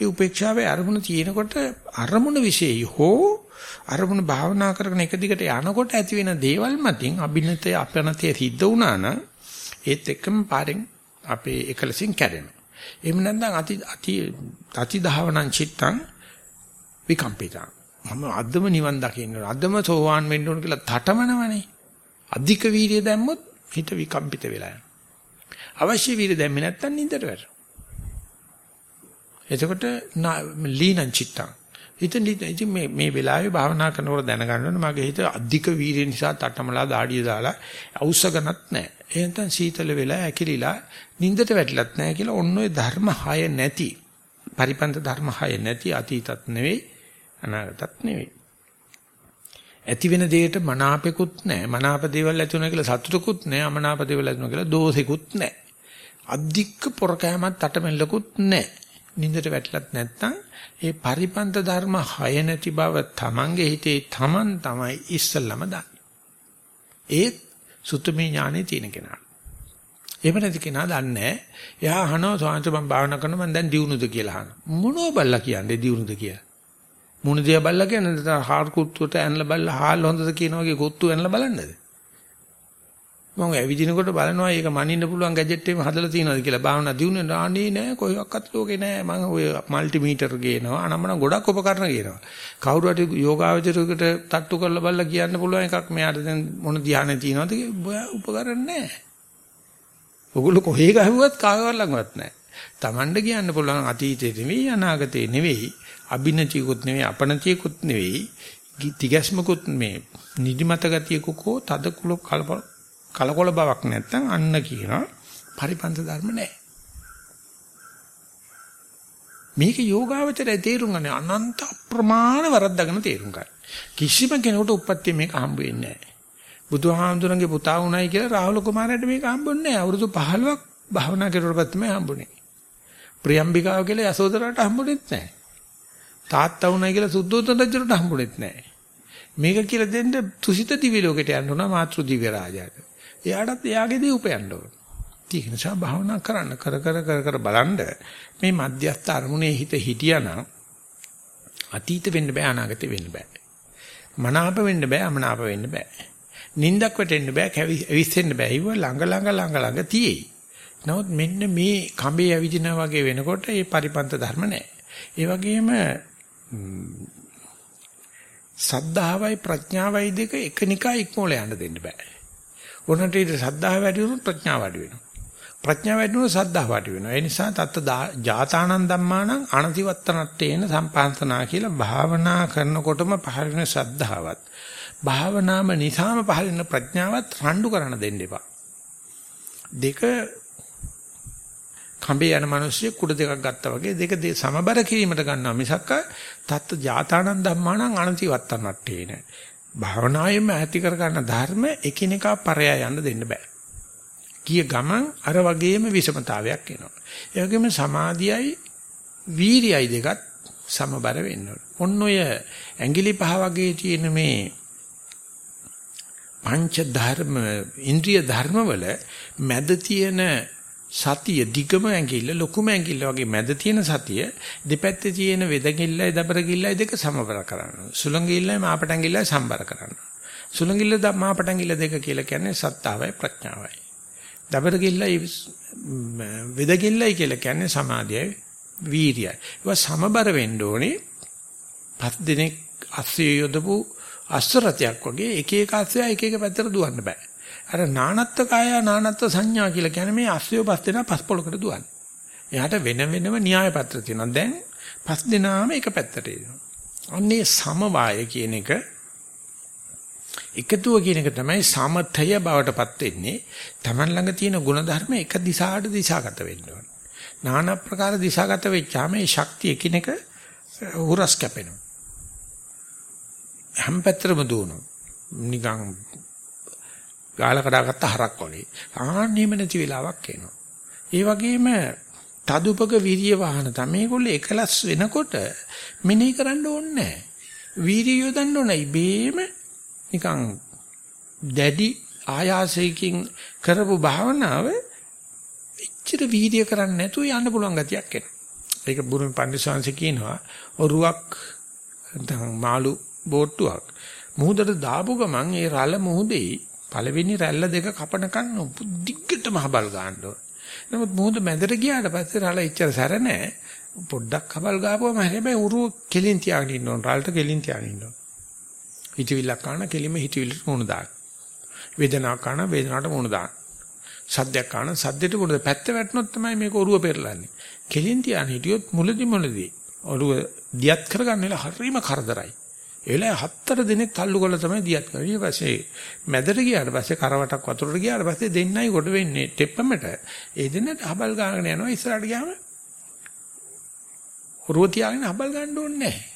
ඒ උපේක්ෂාවේ අරමුණ තියෙනකොට අරමුණ વિશેයි හෝ අරමුණ භාවනා කරගෙන එක දිගට යනකොට ඇති වෙන දේවල් මතින් අභිනතය අපනතය සිද්ධ වුණා නම් ඒත් එක්කම පාරෙන් අපේ එකලසින් කැඩෙනවා. එහෙම නැත්නම් අති අති අති ධාවනං චිත්තං විකම්පිතං. මම අද්දම නිවන් දකින්න අද්දම සෝවාන් වෙන්න ඕන කියලා තටමනවනේ. අධික වීර්යය දැම්මොත් හිත විකම්පිත වෙලා යනවා. අවශ්‍ය වීර්ය දැම්මේ නැත්නම් නින්දට වැටෙනවා. එතකොට ලීනං චිත්තං හිතෙන් ඉතින් මේ මේ වෙලාවේ භාවනා කරනකොට දැනගන්න ඕනේ මගේ හිත අධික වීර්ය නිසා තටමලා දාඩිය දාලා අවශ්‍යකනත් නැහැ. එහෙනම් සීතල වෙලා ඇකිලිලා නින්දට වැටිලත් නැහැ කියලා ඔන්න ඔය ධර්ම 6 නැති පරිපන්ත ධර්ම 6 නැති අතීතත් නෙවෙයි අනාගතත් නෙවෙයි. ඇති වෙන දෙයට මනාපෙකුත් නැහැ. මනාප දේවල් ඇති වෙනවා කියලා සතුටකුත් නැහැ. අමනාප දේවල් ඇති වෙනවා කියලා දෝෂෙකුත් නැහැ. අධික පොරකෑමක් තටමැල්ලකුත් නැහැ. නින්දට වැටිලත් නැත්නම් ඒ පරිපන්ත ධර්ම හය නැති බව තමන්ගේ හිතේ තමන් තමයි ඉස්සල්ලාම දන්නේ. ඒත් සුත්තමේ ඥානෙ තියෙන කෙනා. එහෙම නැති කෙනා දන්නේ නැහැ. එයා අහනවා සෝන්ත මම භාවනා කරනවා මම දැන් දියුණුද කියලා අහනවා. මොනෝ බල්ලා කියන්නේ දියුණුද කියලා. මුණ දිහා බල්ලා කියන්නේ හාර් කුත්තුවට ඇනලා බල්ලා හාල් හොඳද කියන වගේ කුත්තු ඇනලා බලන්නද? මම ඇවිදිනකොට බලනවා ඒක මනින්න පුළුවන් ගැජට් එකම හදලා තියෙනවද කියලා. භාවනා දිනුනේ නාන්නේ නෑ කොහොක්වත් ලෝකේ නෑ. මම ඔය මල්ටිමීටර් ගේනවා. අනම්මන ගොඩක් උපකරණ ගේනවා. කවුරු හරි යෝගාවචරයකට තට්ටු කරලා බලලා කියන්න පුළුවන් එකක් මෙයාට දැන් මොන ධ්‍යානෙ තියෙනවද උපකරණ නෑ. ඔගොල්ලෝ කොහේ ගහුවත් කාගවත් ළඟවත් නෑ. Tamanda කියන්න පුළුවන් අතීතේ නෙවෙයි අනාගතේ නෙවෙයි අභිනතියකුත් නෙවෙයි අපනතියකුත් නෙවෙයි තිගැස්මකුත් මේ නිදිමත ගතියකෝ තද කුල කලබල කලකොල බවක් නැත්තම් අන්න කියනවා පරිපන්ත ධර්ම නැහැ. මේක යෝගාවචරය තේරුම් ගන්න අනන්ත අප්‍රමාණ වරද්දාගෙන තේරුම් ගන්න. කිසිම කෙනෙකුට උප්පත්ති මේක හම්බ වෙන්නේ නැහැ. බුදුහාමුදුරන්ගේ පුතා වුණයි කියලා රාහුල කුමාරයාට මේක හම්බුන්නේ නැහැ. අවුරුදු 15ක් භාවනා කරුවට පස්සේ හම්බුනේ. ප්‍රියම්බිකාව කියලා යසෝදරාට හම්බුනේත් නැහැ. තාත්තා වුණයි කියලා සුද්ධෝදන රජුට හම්බුනේත් නැහැ. මේක කියලා දෙන්න තුසිත දිව්‍ය ලෝකෙට යන්න උනා මාතෘ දිව්‍ය රාජයාට. එයාටත් එයාගේදී උපයන්න ඕන. ඒක නිසා භාවනා කරන්න කර කර කර කර බලන්න මේ මධ්‍යස්ථ අරමුණේ හිත හිටියානම් අතීත වෙන්න බෑ අනාගත වෙන්න බෑ. මනාප වෙන්න බෑ අමනාප වෙන්න බෑ. නින්දක් වැටෙන්න බෑ ඇවිස්සෙන්න බෑ. ඒව ළඟ ළඟ ළඟ ළඟ තියෙයි. නමුත් මෙන්න මේ කඹේ ඇවිදිනා වගේ වෙනකොට ඒ පරිපන්ත ධර්ම නැහැ. ඒ වගේම සද්ධාවයි ප්‍රඥාවයි දෙක එකිනෙකා ඉක්මෝල යන්න දෙන්න බෑ. උනට ඊට සද්ධාව වැඩි වුණොත් ප්‍රඥාව වැඩි වෙනවා. ප්‍රඥාව වැඩි වුණොත් සද්ධාව වැඩි වෙනවා. ඒ නිසා තත්ත ජාතානන් ධම්මානං අනතිවත්තනත්තේන සම්පාන්තනා කියලා භාවනා කරනකොටම පහළ වෙන සද්ධාවත් භාවනාම නිසාම පහළ වෙන ප්‍රඥාවත් රණ්ඩු කරන්න දෙන්න එපා. දෙක කඹේ යන මිනිස්සු කුඩ දෙකක් ගත්තා වගේ දෙක සමබර කිරීමට ගන්නවා මිසක් තත්ත ජාතානන් ධම්මානං අනතිවත්තනත්තේන භාවනාවෙම ඇති කර ගන්න ධර්ම එකිනෙකා පරයා යන්න දෙන්න බෑ. කිය ගමන් අර වගේම විෂමතාවයක් එනවා. ඒ වගේම සමාධියයි වීරියයි දෙකත් සමබර වෙන්න ඕන. ඔන්න ඔය ඇඟිලි පහ වගේ තියෙන මේ පංච ධර්ම ඉන්ද්‍රිය ධර්මවල මැද තියෙන සතිය දිගම ඇඟිල්ල ලොකුම ඇඟිල්ල වගේ මැද තියෙන සතිය දෙපැත්තේ තියෙන වෙදගිල්ලයි දබරගිල්ලයි දෙක සමබර කරනවා. සුලංගිල්ලයි මාපටංගිල්ලයි සම්බර කරනවා. සුලංගිල්ල මාපටංගිල්ල දෙක කියලා කියන්නේ සත්තාවයි ප්‍රඥාවයි. දබරගිල්ලයි වෙදගිල්ලයි කියලා කියන්නේ සමාධියයි වීරියයි. ඒවා සමබර වෙන්න ඕනේ. පස් දිනක් අස්සිය යොදපු අස්රතයක් වගේ එක එක අස්සය එක එක පැත්තට දුවන්න බෑ. අර නානත්ත් කාය නානත්ත් සංඥා කියලා කියන්නේ මේ අස්සය පස් දෙනා පස් පොලකට දුවන්නේ. එයාට වෙන වෙනම න්‍යාය පත්‍ර තියෙනවා. දැන් පස් දෙනාම එක පැත්තට එනවා. අන්නේ සමவாய කියන එක එකතුව කියන එක තමයි සමතය බවටපත් වෙන්නේ. Taman ළඟ තියෙන ಗುಣධර්ම එක දිශාට දිශාගත වෙන්න ඕන. নানা ප්‍රකාර දිශාගත වෙච්චාම මේ ශක්තිය කිනක හුරස් කැපෙනවා. හැම පැත්තරම දුවනවා. නිකන් ගාල කඩාගත්ත හරක් වගේ. ආන්නේම නැති වෙලාවක් එනවා. ඒ වගේම තදුපක විරිය වහන තමයි මේගොල්ලෝ එකලස් වෙනකොට මෙනෙහි කරන්න ඕනේ නැහැ. වීරිය යොදන්න ඕනේ. ඉබේම නිකන් දැඩි ආයාසයෙන් කරපු භාවනාව එච්චර වීර්ය කරන්නේ නැතුව යන්න පුළුවන් ගතියක් එනවා. ඒක බුරුම පන්දිසංශ කියනවා ඔරුවක් නැත්නම් මාළු බෝට්ටුවක් මුහුදට දාපු ගමන් ඒ රළ මුහුදේ පළවෙනි රැල්ල දෙක කපනකන් දිග්ගටම හබල් ගන්න ඕන. නමුත් මුහුද මැදට ගියාට පස්සේ රළ ඉච්චර සැර නැහැ. පොඩ්ඩක් හබල් ගාපුවම හැබැයි උරුව කෙලින් තියාගෙන ඉන්න ඕන. රළට කෙලින් තියාගෙන ඉන්න ඕන. හිතවිල්ලක් කරන කෙලිම හිතවිල්ලට මුණ දාන්න. වේදනාවක් කරන වේදනාවට මුණ දාන්න. සද්දයක් කරන සද්දෙට මුණ දාන්න. පැත්ත වැටුනොත් තමයි මේක ඔරුව පෙරලන්නේ. කෙලින් තියාගෙන හිටියොත් මුලදි මුලදි ඔරුව දියත් කරගන්න වෙලාව හරීම කරදරයි. ඒ වෙලාවේ හතර දිනක් තල්ලු කරලා තමයි දියත් කරන්නේ. ඊට පස්සේ මැදට ගියාට පස්සේ කරවටක් වතුරට ගියාට පස්සේ දෙන්නයි කොට වෙන්නේ ටෙප්පමට. ඒ දෙන්නට හබල් ගාගෙන යනවා ඉස්සරහට ගියාම හුරුව තියාගෙන හබල් ගන්න ඕනේ නැහැ.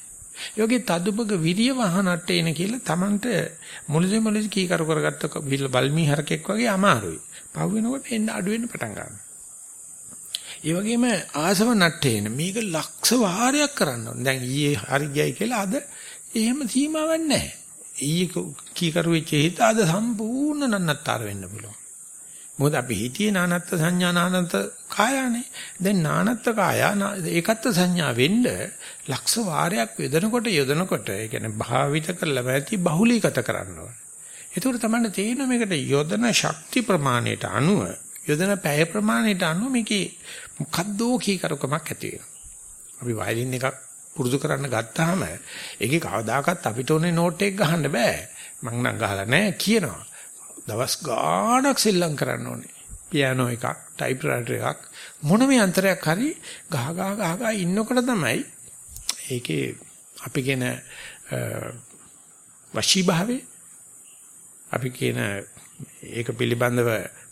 ඒ වගේ තදුබග විරිය වහනට එන කියලා Tamanට මුලදී මුලදී කී කර කරගත්ත බල්මී හරකෙක් වගේ අමාරුයි. පහු වෙනකොට එන්න අඩු වෙන්න පටන් ගන්නවා. ඒ වගේම ආසව නට්ටේන මේක ලක්ෂ වාරයක් කරන්න ඕනේ. දැන් ඊයේ හරි ගියයි කියලා අද එහෙම සීමාවක් නැහැ. ඊයේ කීකරු වෙච්ච හිත අද සම්පූර්ණ නන්නත්තර වෙන්න පුළුවන්. මොකද අපි හිතියේ නානත්ත් සංඥා නානත්ත් කායනේ. දැන් නානත්ත් කාය ඒකත් සංඥා වෙන්න ලක්ෂ වාරයක් යොදනකොට යොදනකොට ඒ කියන්නේ භාවිත කරලා ඇති බහුලීගත කරන්න ඕනේ. ඒකට තමයි තේරෙන මේකට යොදන ශක්ති ප්‍රමාණයට අනුව යොදන පැය ප්‍රමාණයට අනුව මේකේ මොකද්දෝ කීකරුකමක් ඇති වෙනවා. අපි වයලින් එකක් පුරුදු කරන්න ගත්තාම ඒකේ කවදාකවත් අපිට ඕනේ නෝට් එක ගහන්න බෑ. මං නම් ගහලා නැහැ කියනවා. දවස් ගාණක් සෙල්ලම් කරන්න ඕනේ. පියානෝ එකක්, ටයිප්‍රයිටර් එකක් මොනම යන්ත්‍රයක් හරි ගහ ගහ ගහ ගහ ඉන්නකොට තමයි ඒකේ අපි කියන වශී භාවයේ අපි කියන ඒක පිළිබඳව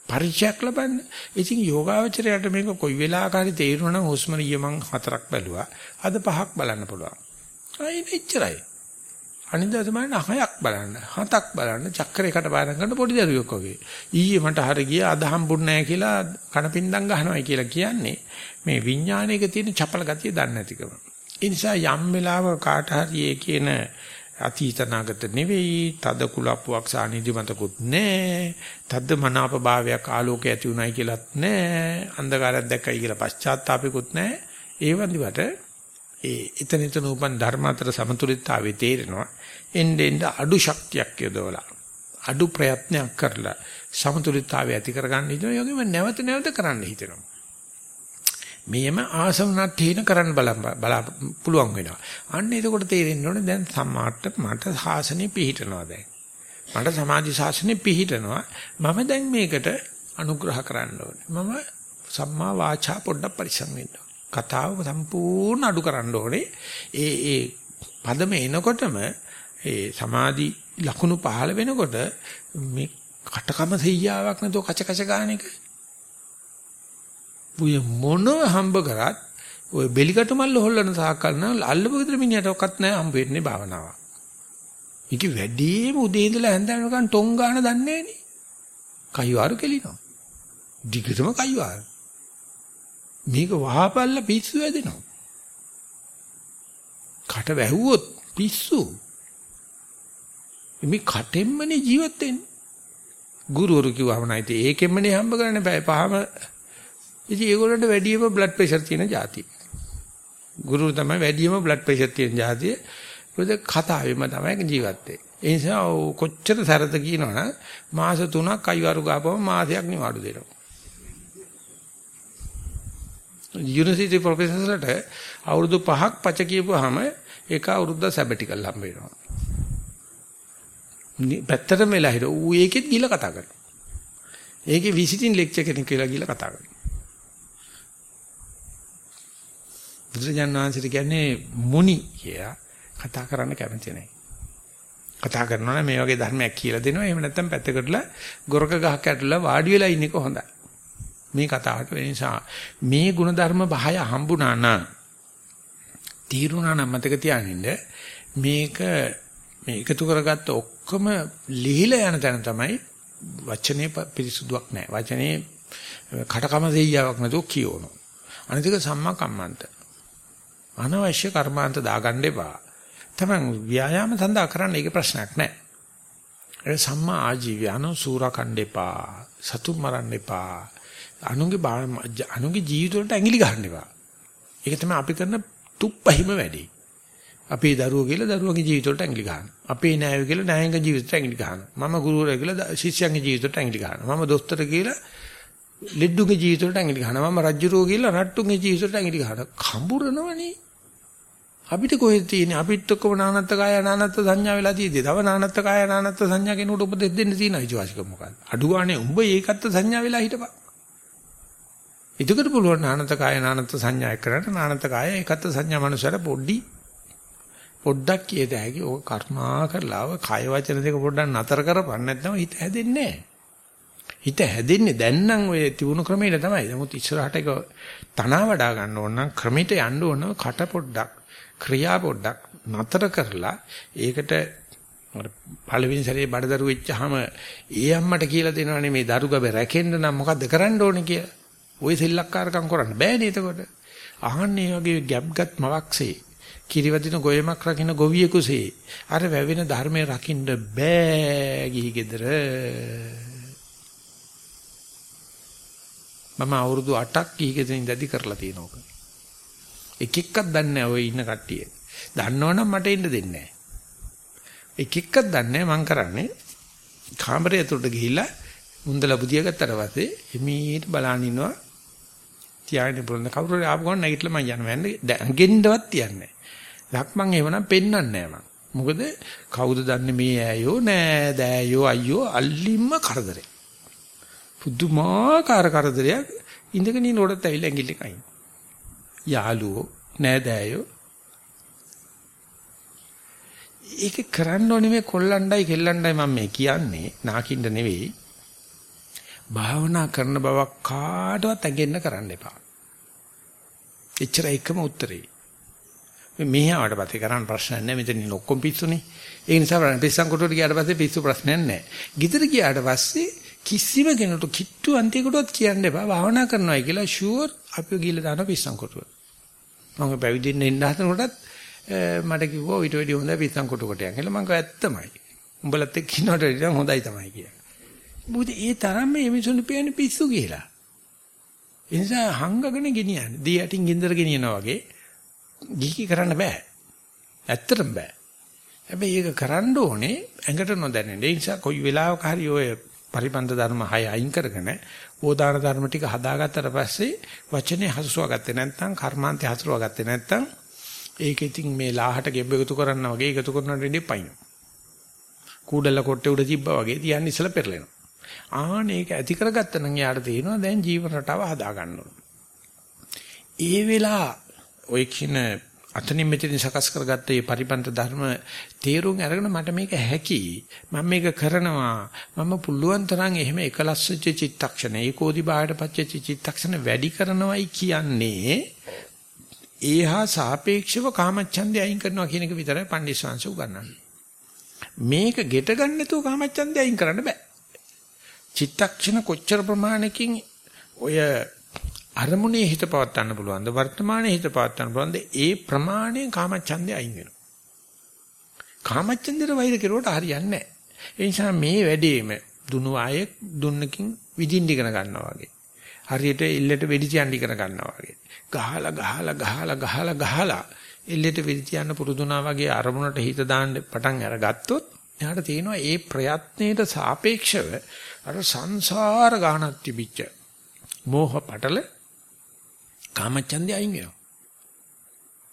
පරිචයක් ලබන්න. ඉතින් යෝගාවචරයට මේක කොයි වෙලාවකරි තේරුණා නම් හුස්ම ඊය මං හතරක් බැලුවා. අද පහක් බලන්න පුළුවන්. අයි එච්චරයි. අනිද්දා තමයි හයක් බලන්න. හතක් බලන්න. චක්‍රයකට බාර ගන්න පොඩි දරුවෙක් වගේ. ඊයේ මට හරිය ගියා අද හම්බුන්නේ නැහැ කියලා කණපින්දම් ගහනවායි කියලා කියන්නේ මේ විඥානයක තියෙන චපල ගතිය දන්නේ නැතිකම. ඒ නිසා යම් වෙලාවක කාට හරි ඒ කියන අතීත නාගත නෙවෙයි තද කුලප්පුවක් සානිධිමතකුත් නැහැ තද්ද මනාප භාවයක් ආලෝකය ඇති උනායි කියලාත් නැහැ අන්ධකාරයක් දැක්කයි කියලා පශ්චාත්තාපිකුත් නැහැ ඒ වන්දිවට ඒ එතන එතන උපන් ධර්ම අතර සමතුලිතතාවය තේරෙනවා. එන්න එන්න අඩු ශක්තියක් යොදවලා අඩු ප්‍රයත්නයක් කරලා සමතුලිතතාවය ඇති කරගන්න හිතනවා යෝගෙම නැවත නැවත කරන්න හිතෙනවා. මේම ආසවුණත් හේන කරන්න බලා පුළුවන් වෙනවා. අන්න එතකොට තේරෙන්න ඕනේ දැන් සම්මාට මට ශාසනය පිහිටනවා දැන්. මට සමාධි ශාසනය පිහිටනවා. මම දැන් මේකට අනුග්‍රහ කරන්න ඕනේ. මම සම්මා වාචා පොඩ්ඩක් පරිස්සම් වෙන්න කතාව සම්පූර්ණ අඩු කරන්න ඕනේ. ඒ ඒ පදම එනකොටම ඒ සමාධි ලකුණු පහළ වෙනකොට මේ කටකම සෙයියාවක් නැතුව කච කච ගන්න එක ඔය මොනව හම්බ කරත් ඔය බෙලිකට මල්ල හොල්ලන සාකල් නම් අල්ලපු විතර මිනිහට ඔක්කත් නැහැ හම්බ වෙන්නේ භාවනාව. මේක වැඩිම උදේ ඉඳලා හැන්ද වෙනකන් ටොං ගන්න දන්නේ නැහනේ. කයිවාරු කෙලිනවා. දිගටම කයිවාරු. මේක වහපල්ල පිස්සු වැදෙනවා. කට වැහුවොත් පිස්සු. මේ කටෙන්මනේ ජීවත් වෙන්නේ. ගුරුවරු කිව්වම නැති ඒකෙන්මනේ හම්බ කරන්න බෑ. පහම ඉතින් ඒගොල්ලන්ට වැඩියම බ්ලඩ් ප්‍රෙෂර් තියෙන જાතිය. ගුරු තමයි වැඩියම බ්ලඩ් ප්‍රෙෂර් තියෙන જાතිය. මොකද කතාවෙම තමයි ජීවත් වෙන්නේ. ඒ නිසා කොච්චර සැරද කියනවනම් මාස 3ක් අයිවරු ගාපුවම මාසයක් නිවාඩු දෙනවා. යුනිවර්සිටි ප්‍රොෆෙසර්ස්ලට අවුරුදු 5ක් පච කියපුවාම ඒක අවුරුද්ද සැබටිකල් හම්බ වෙනවා. පැත්තටම වෙලා හිට ඌ ඒකෙත් ගිල කතා කරනවා. ඒකේ විසිටින් ලෙක්චර් කෙනෙක් කියලා ගිල කතා කරනවා. බුදුරජාණන් වහන්සේට කියන්නේ මුනි කියලා කතා කරන්න කැමති නැහැ. කතා කරනවා නම් මේ වගේ ධර්මයක් කියලා දෙනවා. එහෙම නැත්නම් පැත්තකටලා ගොරක ගහක් ඇටලා වාඩි වෙලා ඉන්න එක හොඳයි. මේ කතාවට ඒ නිසා මේ ಗುಣධර්ම බහය හම්බුණා නම් තීරුණා නම් මතක තියාගන්න මේක මේ එකතු කරගත්ත ඔක්කොම ලිහිලා යන තැන තමයි වචනේ පිරිසුදුවක් නැහැ. වචනේ කටකම දෙයියාවක් නැතුව කියවනවා. අනිතික සම්මා කම්මන්ත. අනවශ්‍ය කර්මාන්ත දාගන්න එපා. තමන් ව්‍යායාම සඳහා කරන්න ඒක ප්‍රශ්නයක් නෑ. ඒ සම්මා ආජීවය අනු සූරා කණ්ඩ එපා. සතුම් මරන්න එපා. අනුන්ගේ අනුන්ගේ ජීවිත වලට ඇඟිලි ගහන්න එපා. ඒක තමයි අපි කරන තුප්පහිම වැඩේ. අපේ දරුවෝ කියලා දරුවගේ ජීවිත වලට ඇඟිලි ගහනවා. අපේ නෑයෝ කියලා නෑයන්ගේ ජීවිතයට ඇඟිලි ගහනවා. මම ගුරුවරයා කියලා ශිෂ්‍යයන්ගේ ජීවිතයට ඇඟිලි ගහනවා. මම දොස්තර කියලා ලෙඩ්ඩුගේ ජීවිතවලට ඇඟිලි ගහනවා මම රජ්ජුරෝ කියලා රට්ටුගේ ජීවිතවලට ඇඟිලි ගහනවා කඹුරනවනේ අපිට කොහෙද තියෙන්නේ? අපිත් ඔක්කොම නානත්ත කාය නානත්ත සංඥා වෙලා තියෙද්දි තව නානත්ත කාය නානත්ත සංඥා කෙනෙකුට උපදෙස් දෙන්න තියෙන අයිතිවාසිකම මොකක්ද? අඩු ගානේ උඹ ඒකත් සංඥා වෙලා හිටපන්. එතකොට පුළුවන් නානත්ත කාය නානත්ත සංඥා එක්කරට නානත්ත කාය ඒකත් සංඥා මනුස්සයර පොඩ්ඩි පොඩ්ඩක් කියද හැකි. ඕක කර්මා කරලා ඔය කය වචන දෙක පොඩ්ඩක් නතර කරපන් නැත්නම් හිත හැදෙන්නේ නැහැ. හිත හැදෙන්නේ දැන් නම් ඔය තිබුණු ක්‍රමයට තමයි. නමුත් ඉස්සරහට ඒක තනවා වඩා ගන්න ඕන නම් ක්‍රමයට යන්න ඕන කට පොඩ්ඩක් ක්‍රියා පොඩ්ඩක් නතර කරලා ඒකට පළවෙනි සැරේ බඩදරු වෙච්චාම ඒ අම්මට කියලා දෙනවනේ මේ දරු ගබ රැකෙන්න නම් මොකද්ද කරන්න ඕනේ කියලා. ওই සෙල්ලක්කාරකම් කරන්න බෑනේ එතකොට. අහන්නේ වගේ ගැප්ගත් මවක්සේ කිරිවදින ගොයමක් රකින්න ගොවියෙකුසේ අර වැවෙන ධර්මයේ රකින්න බෑ ගිහි ගෙදර. මම අවුරුදු 8ක් කීකෙදින් ඉඳදී කරලා තියෙනවක. එක එක්කක් දන්නේ නැහැ ඔය ඉන්න කට්ටිය. දන්නවනම් මට එන්න දෙන්නේ නැහැ. එක එක්කක් දන්නේ මං කරන්නේ. කාමරය ඇතුළට ගිහිල්ලා මුන්දලා බුදිය ගත්තට පස්සේ එමීට බලන් ඉන්නවා. තියාගෙන බලන කවුරු හරි ආපු ගමන් නැගිටලා මං යනවා. යන්නේ ගෙන්නවත් තියන්නේ ලක්මන් එහෙමනම් පෙන්වන්නේ නැහැ මං. මොකද කවුද දන්නේ මේ ඈයෝ නෑ දෑයෝ අයියෝ අල්ලිම්ම කරදරේ. පුදුමාකාර කරදරයක් ඉඳගෙන ඉන්නකොටත් ඇවිල්ලා ඇඟිල්ල කයින් යාළුවෝ නෑ දෑයෝ ඒක කරන්න ඕනේ මේ කොල්ලණ්ඩයි කෙල්ලණ්ඩයි මම මේ කියන්නේ නාකින්න නෙවෙයි භාවනා කරන බවක් කාටවත් ඇගෙන්න කරන්න එපා. එච්චර එකම උත්තරේ. මේ මෙහාට පස්සේ කරන්න ප්‍රශ්න නැහැ මෙතන ඔක්කොම පිස්සුනේ. ඒ නිසා බලන්න පිස්සන් කොටුවට ගියාට පස්සේ පිස්සු ප්‍රශ්නයක් නැහැ. ගෙදර ගියාට පස්සේ කිසිම කෙනෙකුට කිට්ටු අන්තිකටවත් කියන්න එපා. භාවනා කරනවා කියලා ෂුවර් අපිව ගිහලා දාන පිස්සන් කොටුව. මම පැවිදින්න එන්න හදනකොටත් මට කිව්වා ඊට වැඩිය හොඳයි පිස්සන් කොටුවට යන්න කියලා. මම කිව්වා ඇත්තමයි. උඹලත් එක්ක ඉන්නවට වඩා හොඳයි තමයි කියලා. මොකද ඒ තරම් මේ මිනිසුන් පියන්නේ පිස්සු කියලා. ඒ නිසා හංගගෙන ගෙනියන්නේ. දී යටින් ගින්දර ගෙනියනවා වගේ ගිහි කරන්න බෑ. ඇත්තටම බෑ. හැබැයි ඒක කරන්න ඕනේ ඇඟට නොදැනෙන්න. ඒ නිසා කොයි වෙලාවක හරි ඔය පරිපන්ත ධර්ම හය අයින් කරගෙන ඕදාන ධර්ම ටික හදාගත්තට පස්සේ වචනේ හසුරුවා ගත්තේ නැත්නම් කර්මාන්තේ හසුරුවා ගත්තේ නැත්නම් ඒක ඉතින් මේ ලාහට ගෙබ් එකතු කරන්න වගේ එකතු කරනට ඉන්නේ පයින්. කූඩල කොට්ටේ උඩ තිබ්බා වගේ තියන්නේ ඉස්සලා පෙරලෙනවා. ආන ඒක ඇති කරගත්ත නම් යාට තේරෙනවා දැන් ජීවන රටාව හදා ගන්න ඕන. ඒ වෙලා ඔය කියන අතනින් මෙතනින් සකස් කරගත්ත මේ පරිපන්ත ධර්ම තේරුම් අරගෙන මට මේක හැකි. මම මේක කරනවා. මම පුළුවන් තරම් එහෙම එකලස් වෙච්ච චිත්තක්ෂණ ඒකෝදි බාහිර පච්ච චිත්තක්ෂණ වැඩි කරනවයි කියන්නේ ඒහා සාපේක්ෂව කාමච්ඡන්දය අයින් කරනවා කියන එක විතරයි පණ්ඩිස්වාංශ උගන්වන්නේ. මේක ගෙට ගන්න නැතුව කාමච්ඡන්දය අයින් කරන්න බෑ. චිත්තක්ෂණ කොච්චර ප්‍රමාණකින් ඔය අරමුණේ හිත පවත්වන්න පුළුවන්ද? වර්තමානයේ හිත පවත්වන්න පුළුවන්ද? ඒ ප්‍රමාණයෙන් කාමච්ඡන්දය අයින් වෙනවා. කාමච්ඡන්දේට වෛර කෙරුවට හරියන්නේ නැහැ. ඒ නිසා මේ වැඩේම දුනු ආයේ දුන්නකින් විදින්න ඉගෙන ගන්නවා වගේ. හරියට ඉල්ලට වෙඩි තියන්න ඉගෙන ගන්නවා වගේ. ගහලා ගහලා ගහලා ගහලා ගහලා ඉල්ලට වෙඩි තියන්න පුරුදුනා වගේ අරමුණට හිත දාන්න පටන් අරගත්තොත් එයාට තියෙනවා ඒ ප්‍රයත්නයේට සාපේක්ෂව අර සංසාර ගානක් තිබිච්ච මෝහ පටල කාමචන්දය අයින් වෙනවා.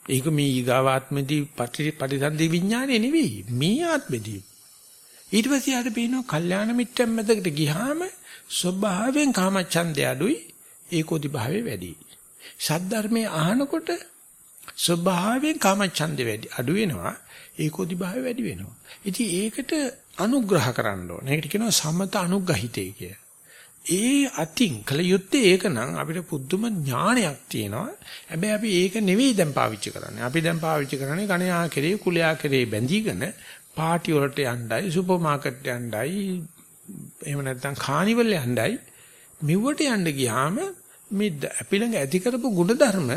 ඒක මේ ඊගාවාත්මදී පටිසන්ධි විඥානේ නෙවෙයි මේ ආත්මෙදී. ඊට පස්සේ ආට පේනවා කල්යාණ මිත්‍රන් මැදකට ගියාම ස්වභාවයෙන් කාමචන්දය අඩුයි ඒකෝදි භාවය වැඩි. සද්ධර්මයේ අහනකොට ස්වභාවයෙන් කාමචන්දය වැඩි අඩු වෙනවා ඒකෝදි භාවය වැඩි වෙනවා. ඉතින් ඒකට අනුග්‍රහ කරන්න ඕනේ. ඒකට කියනවා සමත අනුග්‍රහිතේ කිය. ඒ අතින් කල යුත්තේ ඒක නම් අපිට පුදුම ඥානයක් තියෙනවා. හැබැයි අපි ඒක නෙවෙයි දැන් පාවිච්චි කරන්නේ. අපි දැන් පාවිච්චි කරන්නේ කණයා කෙරේ කුලයා කෙරේ බැඳීගෙන පාටි වලට යණ්ඩයි සුපර් මාකට් යණ්ඩයි එහෙම නැත්නම් කානිවල් යණ්ඩයි මෙව්වට යන්න ගියාම මේ අපි ළඟ ඇති කරපු ಗುಣධර්ම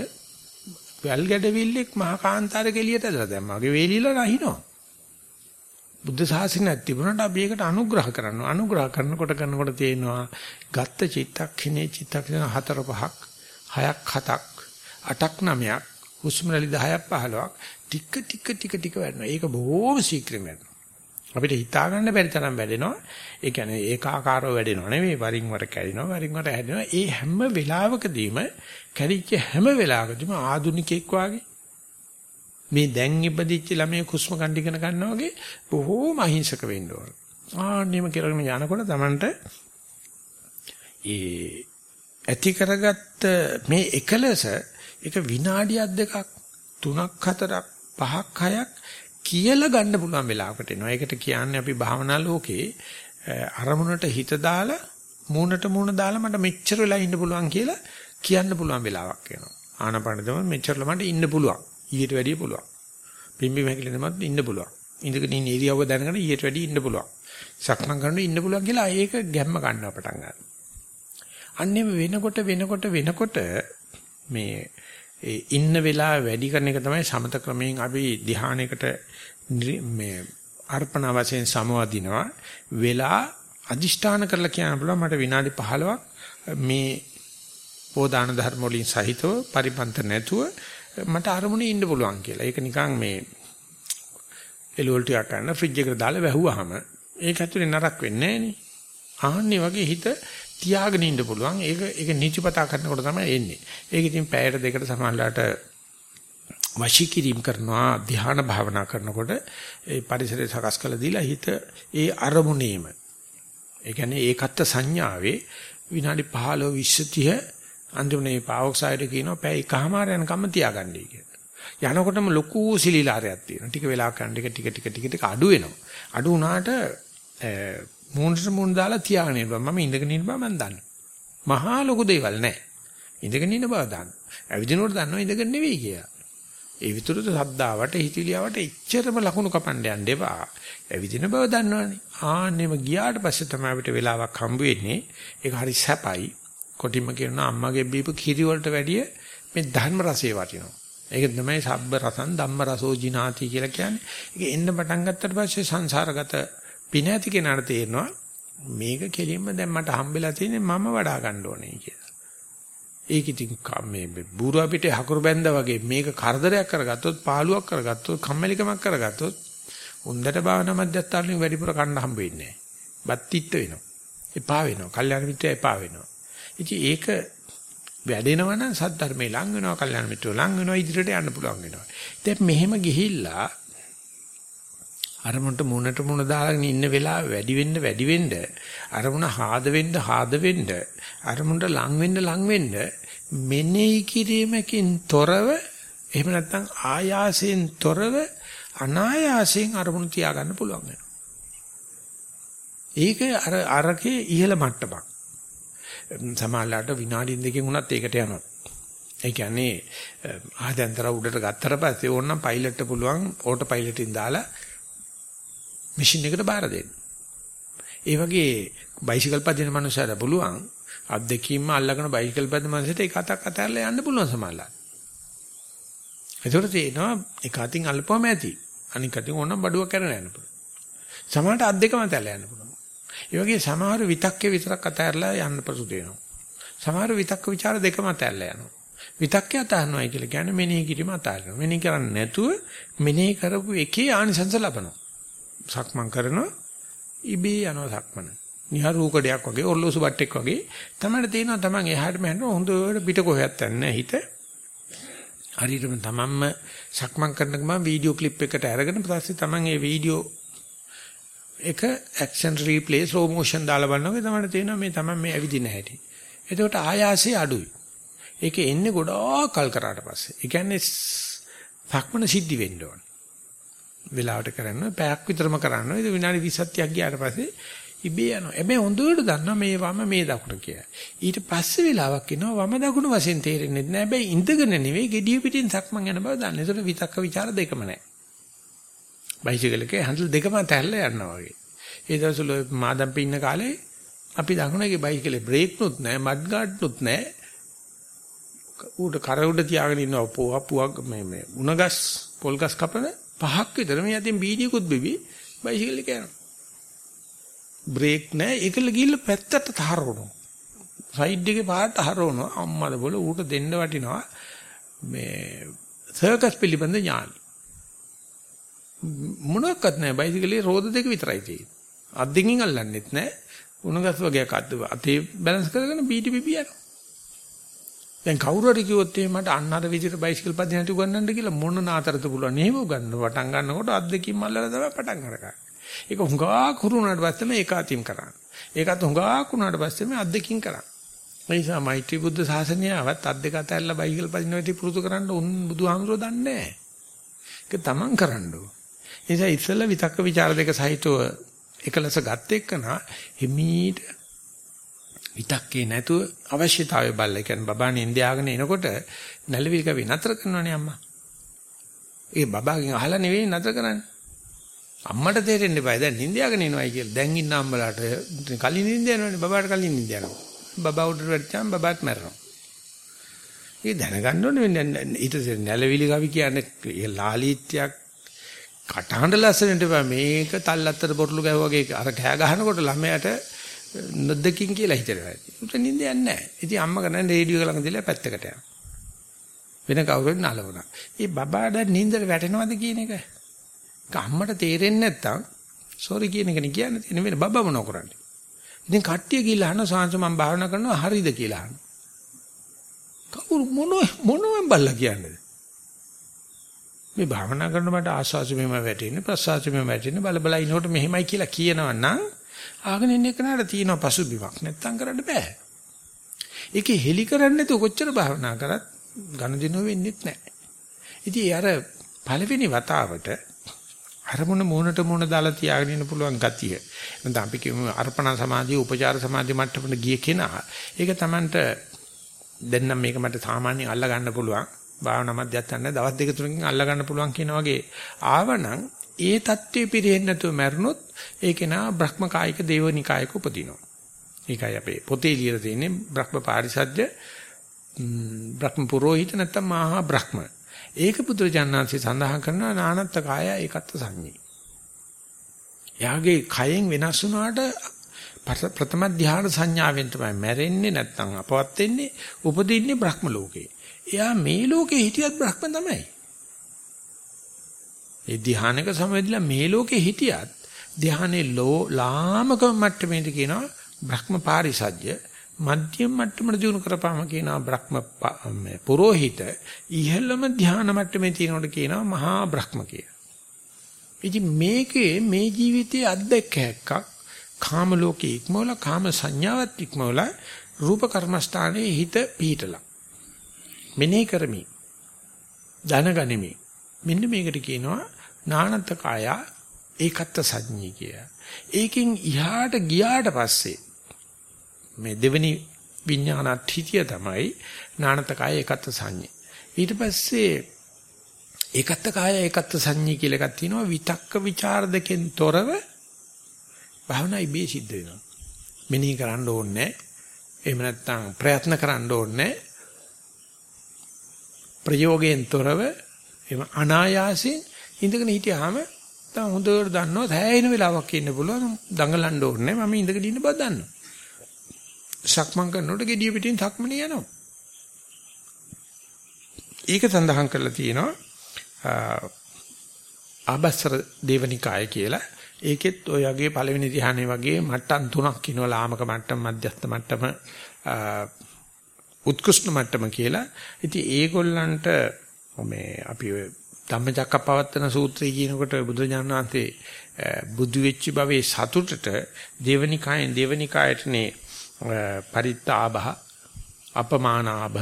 වැල් ගැඩවිල්ලෙක් මහා කාන්තාරක එළියට ඇදලා දැම්මා. වගේ වේලිලා නැහිනවා. බුද්ධ ශාසනයක් තිබුණාට අපි ඒකට අනුග්‍රහ කරනවා. අනුග්‍රහ කරනකොට කරනකොට තේනවා ගත්ත චිත්තක්ෂණේ චිත්තක්ෂණ හතර පහක් හයක් හතක් අටක් නවයක් හුස්ම රැලි 10ක් 15ක් ටික ටික ටික ටික වැඩනවා. ඒක බොහොම ශීක්‍රයෙන් වැඩනවා. අපිට හිතා ගන්න බැරි තරම් වැඩෙනවා. ඒ කියන්නේ ඒකාකාරව වැඩෙනවා නෙවෙයි වරින් වර කැඩෙනවා වරින් වර හැදෙනවා. ඒ හැම වෙලාවකදීම කැඩිච්ච හැම වෙලාවකදීම ආදුනිකෙක් වාගේ මේ දැන් ඉපදිච්ච ළමයි කුස්ම කණ්ඩ ඉගෙන ගන්නවා වගේ බොහෝම අහිංසක වෙන්න ඕන. ආන්නේම කරගෙන යනකොට Tamanට ඒ ඇති කරගත්ත මේ එකලස එක විනාඩියක් දෙකක් තුනක් හතරක් පහක් හයක් කියලා ගන්න පුළුවන් වෙලාවකට එනවා. ඒකට කියන්නේ අපි භාවනා ලෝකේ අරමුණට හිත දාලා මූණට මූණ දාලා මට මෙච්චර වෙලා ඉන්න පුළුවන් කියලා කියන්න පුළුවන් වෙලාවක් එනවා. ආනපනදම මෙච්චර ළමට ඉන්න පුළුවන්. ඊට වැඩිය පුළුවන්. පිම්බි මහැකිලෙනමත් ඉන්න පුළුවන්. ඉඳගෙන ඉන්න ඉරියව්ව දැනගෙන ඊට වැඩිය ඉන්න පුළුවන්. සක්මන් කරනකොට ඉන්න පුළුවන් කියලා ඒක ගැම්ම ගන්නවා පටන් ගන්නවා. අන්නේම වෙනකොට වෙනකොට වෙනකොට මේ ඉන්න වෙලාව වැඩි කරන එක තමයි සමත ක්‍රමයෙන් අපි ධ්‍යානයකට මේ අර්පණ වශයෙන් සමවදිනවා වෙලා අදිෂ්ඨාන කරලා කියන්න පුළුවන් මට විනාඩි 15ක් මේ ඕදාන ධර්ම වලින් සහිතව පරිපන්ත නැතුව මට අරමුණේ ඉන්න පුළුවන් කියලා. ඒක නිකන් මේ එළවලු ටිකක් ගන්න ෆ්‍රිජ් එකට දාලා වැහුවාම ඒක ඇතුලේ නරක වෙන්නේ නැහැ නේ. ආන්නේ වගේ හිත තියාගෙන ඉන්න පුළුවන්. ඒක ඒක නිචපතා කරනකොට තමයි එන්නේ. ඒක ඉතින් පැයට දෙකට සමානලාට වශී කිරීම කරනවා ධ්‍යාන භාවනා කරනකොට ඒ පරිසරය සකස් කළ දීලා හිත ඒ අරමුණේම ඒ කියන්නේ ඒකත් සංඥාවේ විනාඩි 15 20 30 අන්තිමනේ පාවොක්සයිඩ් කියනවා පැය එකමාර යනකම් තියාගන්නයි කියලා. යනකොටම ලොකු සිලිලාරයක් තියෙනවා. ටික වෙලා කරන ටික ටික ටික ටික ටික අඩු වෙනවා. අඩු වුණාට මූණට මූණ දාලා තියාගෙන ඉන්නවා. මම ඉඳගෙන ඉන්න බව මම දන්නවා. මහා ලොකු දේවල් නැහැ. ඉඳගෙන ඉන්න බව දන්නවා. ඇවිදිනකොට දන්නවා ඉඳගෙන නෙවෙයි කියලා. ඒ විතරද සද්දාවට හිතිලියාවට එච්චරම ලකුණු කපන්න යන්න එපා. ඇවිදින බව දන්නවනේ. ආන්නෙම ගියාට පස්සේ තමයි අපිට වෙලාවක් හම්බ වෙන්නේ. ඒක හරි සැපයි. කොටිම කියනවා අම්මගේ බීපු කිරි වලට වැඩිය මේ ධර්ම රසය වටිනවා. ඒක තමයි සබ්බ රසං ධම්ම රසෝ ජිනාති කියලා කියන්නේ. ඒක එන්න පටන් ගත්තට පස්සේ සංසාරගත පින ඇති කෙනාට තේරෙනවා මේක කෙලින්ම දැන් මට හම්බෙලා තියෙන්නේ මම වඩා ගන්න ඕනේ කියලා. ඒක ඉතින් මේ බూరు අපිට හකුරු බැඳා වගේ මේක කරදරයක් කරගත්තොත් පාළුවක් කරගත්තොත් කම්මැලිකමක් කරගත්තොත් හොඳට භාවනා මධ්‍යස්ථානෙ වැඩිපුර කන්න හම්බ වෙන්නේ නැහැ. බත්තිත්ත වෙනවා. එපා වෙනවා. කල්යාණ මිත්‍රය එපා වෙනවා. ඉතින් ඒක වැඩෙනවා නම් සද්ධර්මේ ලං වෙනවා. කල්යාණ මිත්‍රය ලං වෙනවා. ඉදිරියට යන්න පුළුවන් වෙනවා. දැන් මෙහෙම ගිහිල්ලා අරමුණට මුණට මුණ දාගෙන ඉන්න වෙලාව වැඩි වෙන්න වැඩි වෙන්න අරමුණ හාද වෙන්න හාද වෙන්න අරමුණට ලං වෙන්න ලං වෙන්න මෙනෙහි කිරීමකින් තොරව එහෙම නැත්නම් ආයාසයෙන් තොරව අනායාසයෙන් අරමුණ තියාගන්න පුළුවන් වෙනවා. ඒක අර අරකේ ඉහළ මට්ටමක්. සමහරලාට විනාඩි දෙකකින් වුණත් ඒකට යනවා. ඒ කියන්නේ ආදෙන්තර උඩට ගත්තට පස්සේ ඕනනම් පයිලට්ට පුළුවන් ඕටෝ පයිලට්ින් දාලා මැෂින් එකට බාර දෙන්න. ඒ වගේ බයිසිකල් පදින මනුස්සයර පුළුවන් අත්දැකීම්ම අල්ලගෙන බයිසිකල් පදින මනුස්සයට එක අතක් අතහැරලා යන්න පුළුවන් සමහරලා. ඒතකොට තේනවා එක අතින් අල්පවම ඇති. අනික අතින් ඕනම් බඩුවක් කරන යන්න පුළුවන්. සමහරට අත් දෙකම අතහැරලා යන්න පුළුවන්. ඒ වගේ සමහර විතක්කේ විතරක් අතහැරලා යන්න පසුත වෙනවා. සමහර විතක්ක ਵਿਚාර දෙකම අතහැරලා යනවා. විතක්කේ අතහරිනවයි කියලා කියන්නේ මෙනෙහි කිරීම අතහරිනවා. මෙනෙහි කරන්නේ නැතුව මෙනෙහි කරපු එකේ ආනිසංස ලබනවා. සක්මන් කරනවා ඉබේ යනවා සක්මන. නිහරූකඩයක් වගේ ඔර්ලෝසු බට්ටෙක් වගේ තමයි තේනවා තමන් එහාට මෙහාට හොඳට පිට කොහෙවත් යන්නේ හිත. හරියටම තමන්ම සක්මන් කරන ගමන් වීඩියෝ ක්ලිප් එකට අරගෙන පස්සේ තමන් ඒ වීඩියෝ එක ඇක්ෂන් රීප්ලේ ස්ලෝ මොෂන් දාලා බලනකොට තමයි තේරෙනවා මේ තමයි මේ ඇවිදින හැටි. එතකොට ආයාසය අඩුයි. ඒකේ එන්නේ ගොඩාක් කල් කරාට පස්සේ. ඒ කියන්නේ සක්මන සිද්ධි වෙන්න ඕන. වෙලාවට කරන්න පැයක් විතරම කරන්න. ඒක විනාඩි 20ක් ගියාට පස්සේ ඉබේ යනවා. හැබැයි හොඳට දන්නවා මේ වම මේ දකුණ කියලා. ඊට පස්සේ වෙලාවක් ඉනවා වම දකුණ වශයෙන් තේරෙන්නේ නැහැ. හැබැයි ඉඳගෙන නෙවෙයි gediya pitin සක්මන් යන බව දන්න. ඒතර විතක්ක ਵਿਚාර දෙකම නැහැ. බයිසිකල් එකේ හැන්ඩල් දෙකම තැල්ලා යනවා වගේ. ඒ දවස්වල මාදම්පේ ඉන්න කාලේ අපි දකුණේ බයිසිකලේ බ්‍රේක් නුත් නැහැ, මඩ් ගාඩ් නුත් නැහැ. උඩ කර උඩ තියාගෙන ඉන්නවා පොහපුවක් මේ මේ උණගස් පොල්ගස් කපන පහක් විතර මේ අතින් බීඩියකුත් බිබි බයිසිකල් එක යනවා. බ්‍රේක් නැහැ ඒකල ගිහිල්ලා පැත්තට තහරවනවා. සයිඩ් එකේ පාට හරවනවා අම්මද බොල ඌට දෙන්න වටිනවා මේ සර්කස් පිළිබඳ ඥාන. මොනක්වත් නැහැ බයිසිකලේ රෝද දෙක විතරයි තියෙන්නේ. අත් දෙකකින් අල්ලන්නෙත් නැහැ. උණගස් වගේක් අත් අතේ බැලන්ස් කරගෙන බීඩි බිබි යනවා. දැන් කවුරු හරි කිව්වොත් එහෙම මට අන්න අර විදිහට බයිසිකල් පදින හැටි උගන්නන්න කියලා මොන නාතරද පුළුවන්. එහෙම උගන්න පටන් ගන්නකොට අත් දෙකින් මල්ලලා තමයි පටන් අරගන්නේ. ඒක හුඟා කුරුණාට පස්සේ මේ ඒකාතීම් කරන්නේ. ඒකත් හුඟා කුණාට පස්සේ මේ අත් දෙකින් කරන්නේ. ඒ නිසා මෛත්‍රී බුද්ධ ශාසනය ආවත් අත් දෙක අතහැරලා බයිසිකල් පදින හැටි පුරුදු කරන්න උන් බුදුහාමුදුරුවෝ දන්නේ නැහැ. ඒක තමන් කරන්න ඕන. ඒ නිසා ඉස්සෙල්ලා විතක්ක ਵਿਚාර දෙක සහිතව එකලස ගත්ත එක්කනා හිමීට විතක්කේ නැතුව අවශ්‍යතාවය බල්ල. ඒ කියන්නේ බබා නින්දයාගෙන එනකොට නැලවිල් කවි නතර කරනවනේ අම්මා. ඒ බබාගෙන් අහලා නෙවෙයි නතර කරන්නේ. අම්මට තේරෙන්න එපා. දැන් නින්දයාගෙන එනවයි කියලා. දැන් ඉන්න අම්මලාට කලින් නින්ද යනවනේ බබාට කලින් නින්ද යනවා. බබා උඩට වැටිච්චාම බබාත් මැරෙනවා. ඒ දැනගන්න ඕනේ ඊට නැලවිලි කවි කියන්නේ ලාලීත්‍යයක් කටහඬ ලස්සනට මේක තල්ලත්තර බොරළු ගැහුවාගේ අර කෑ ගහනකොට ළමයාට නොදකින් කියලා හිතනවා. උට නිින්ද යන්නේ නැහැ. ඉතින් අම්මා කරන්නේ රේඩියෝ එක ළඟ දාලා පැත්තකට යනවා. වෙන කවුරුත් නලවනවා. ඒ බබාට නිින්දට වැටෙනවද කියන එක අම්මට තේරෙන්නේ නැත්තම් සෝරි කියන එකනේ කියන්නේ තියෙන වෙන බබා මොනව කරන්නේ. ඉතින් කට්ටිය ගිහලා අහන සාංශ මම භාවනා කරනවා හරිද කියලා අහනවා. කවුරු මොන මොනවෙන් බල්ලා කියන්නේ? මේ භාවනා කරන මට ආස්වාසි මෙම වැටෙන්නේ ප්‍රසආසි මෙම වැටෙන්නේ බල බල ඉනකොට මෙහෙමයි කියලා කියනවා නම් ආගෙන ඉන්න එකනට තියෙන පසුබිමක් නැත්තම් කරන්න බෑ. ඒකේ හෙලි කරන්නේ නැතුව කොච්චර භාවනා කරත් ගනුදෙනුව වෙන්නේ නැහැ. ඉතින් අර පළවෙනි වතාවට අරමුණ මූණට මූණ දාලා තියාගෙන ඉන්න පුළුවන් ගතිය. නැත්නම් අපි කියමු අර්පණ සමාධිය, උපචාර සමාධිය මට්ටමට ගිය කෙනා. ඒක Tamanට දැන් නම් මේක මට සාමාන්‍යයෙන් අල්ලා ගන්න පුළුවන්. භාවනා මධ්‍යස්ථාන දවස් දෙක තුනකින් අල්ලා ගන්න පුළුවන් කියන වගේ ආවනම් ඒ தત્ත්වය පිරෙන්නේ නැතුව මැරුණොත් ඒකේ නා බ්‍රහ්මකායික දේවනිකායක උපදිනවා. ඒකයි අපේ පොතේ ලියලා තියෙන්නේ බ්‍රහ්ම පාරිසද්ද බ්‍රහ්ම පුරෝහිත නැත්නම් මහා බ්‍රහ්ම. ඒක පුදුරජානන්සේ සඳහන් කරනවා නානත්ත කාය ඒකත් සංඤේ. යාගේ කයෙන් වෙනස් වුණාට ප්‍රථම ධ්‍යාන සංඥාවෙන් තමයි මැරෙන්නේ නැත්නම් අපවත් වෙන්නේ උපදින්නේ බ්‍රහ්ම ලෝකේ. එයා මේ ලෝකේ හිටියත් බ්‍රහ්ම තමයි. ඒ ධ්‍යානක සමවැදිලා මේ ලෝකේ හිටියත් ධ්‍යානේ ලෝ ලාමක මට්ටමේදී කියනවා බ්‍රහ්ම පාරිසජ්‍ය මධ්‍යම මට්ටමට දිනු කරපාම කියනවා බ්‍රහ්ම පුරোহিত ඉහළම ධ්‍යාන මට්ටමේ තියෙනකොට කියනවා මහා බ්‍රහ්ම කියලා. ඉතින් මේකේ මේ ජීවිතයේ අත්දැකයක් කාම ලෝකේ ඉක්මවලා කාම සංඥාවත් ඉක්මවලා රූප කර්මස්ථානයේ හිත පිහිටලා මෙනෙහි කරමි දැනගනිමි මෙන්න මේකට කියනවා නානත්ත කාය ඒකත්ත සංඤී කිය. ඒකෙන් ඉහාට ගියාට පස්සේ මේ දෙවෙනි විඥානත්ථිතිය තමයි නානත්ත කාය ඒකත්ත සංඤී. ඊට පස්සේ ඒකත්ත කාය ඒකත්ත සංඤී කියලා එකක් තියෙනවා විතක්ක ਵਿਚාර දෙකෙන් තොරව භාවනා ඉබේ සිද්ධ වෙනවා. මෙනෙහි කරන්න ඕනේ එහෙම නැත්නම් ප්‍රයත්න කරන්න ඕනේ ප්‍රයෝගයෙන් තොරව එහෙම අනායාසයෙන් ඉඳගෙන හිටියාම දැන් හොඳට දන්නවා සෑහෙන වෙලාවක් ඉන්න පුළුවන් දඟලන්න ඕනේ මම ඉඳගෙන ඉන්න බව දන්නවා. සක්මන් කරනකොට gediya පිටින් සක්මනේ යනවා. ඒක සඳහන් කරලා තියෙනවා ආබස්සර දේවනිකාය කියලා. ඒකෙත් ඔය යගේ පළවෙනි ධ්‍යානයේ වගේ මට්ටම් තුනක් ඉනවා ලාමක මට්ටම් මධ්‍යස්ථ මට්ටම උත්කෘෂ්ණ මට්ටම කියලා. ඉතින් ඒගොල්ලන්ට මේ අපි ධම්මචක්කප්පවත්තන සූත්‍රය කියනකොට බුදුරජාණන් වහන්සේ බුදු වෙච්ච භවයේ සතුටට දේවනිකායෙන් දේවනිකායටනේ පරිත්තාභ අපමානාභ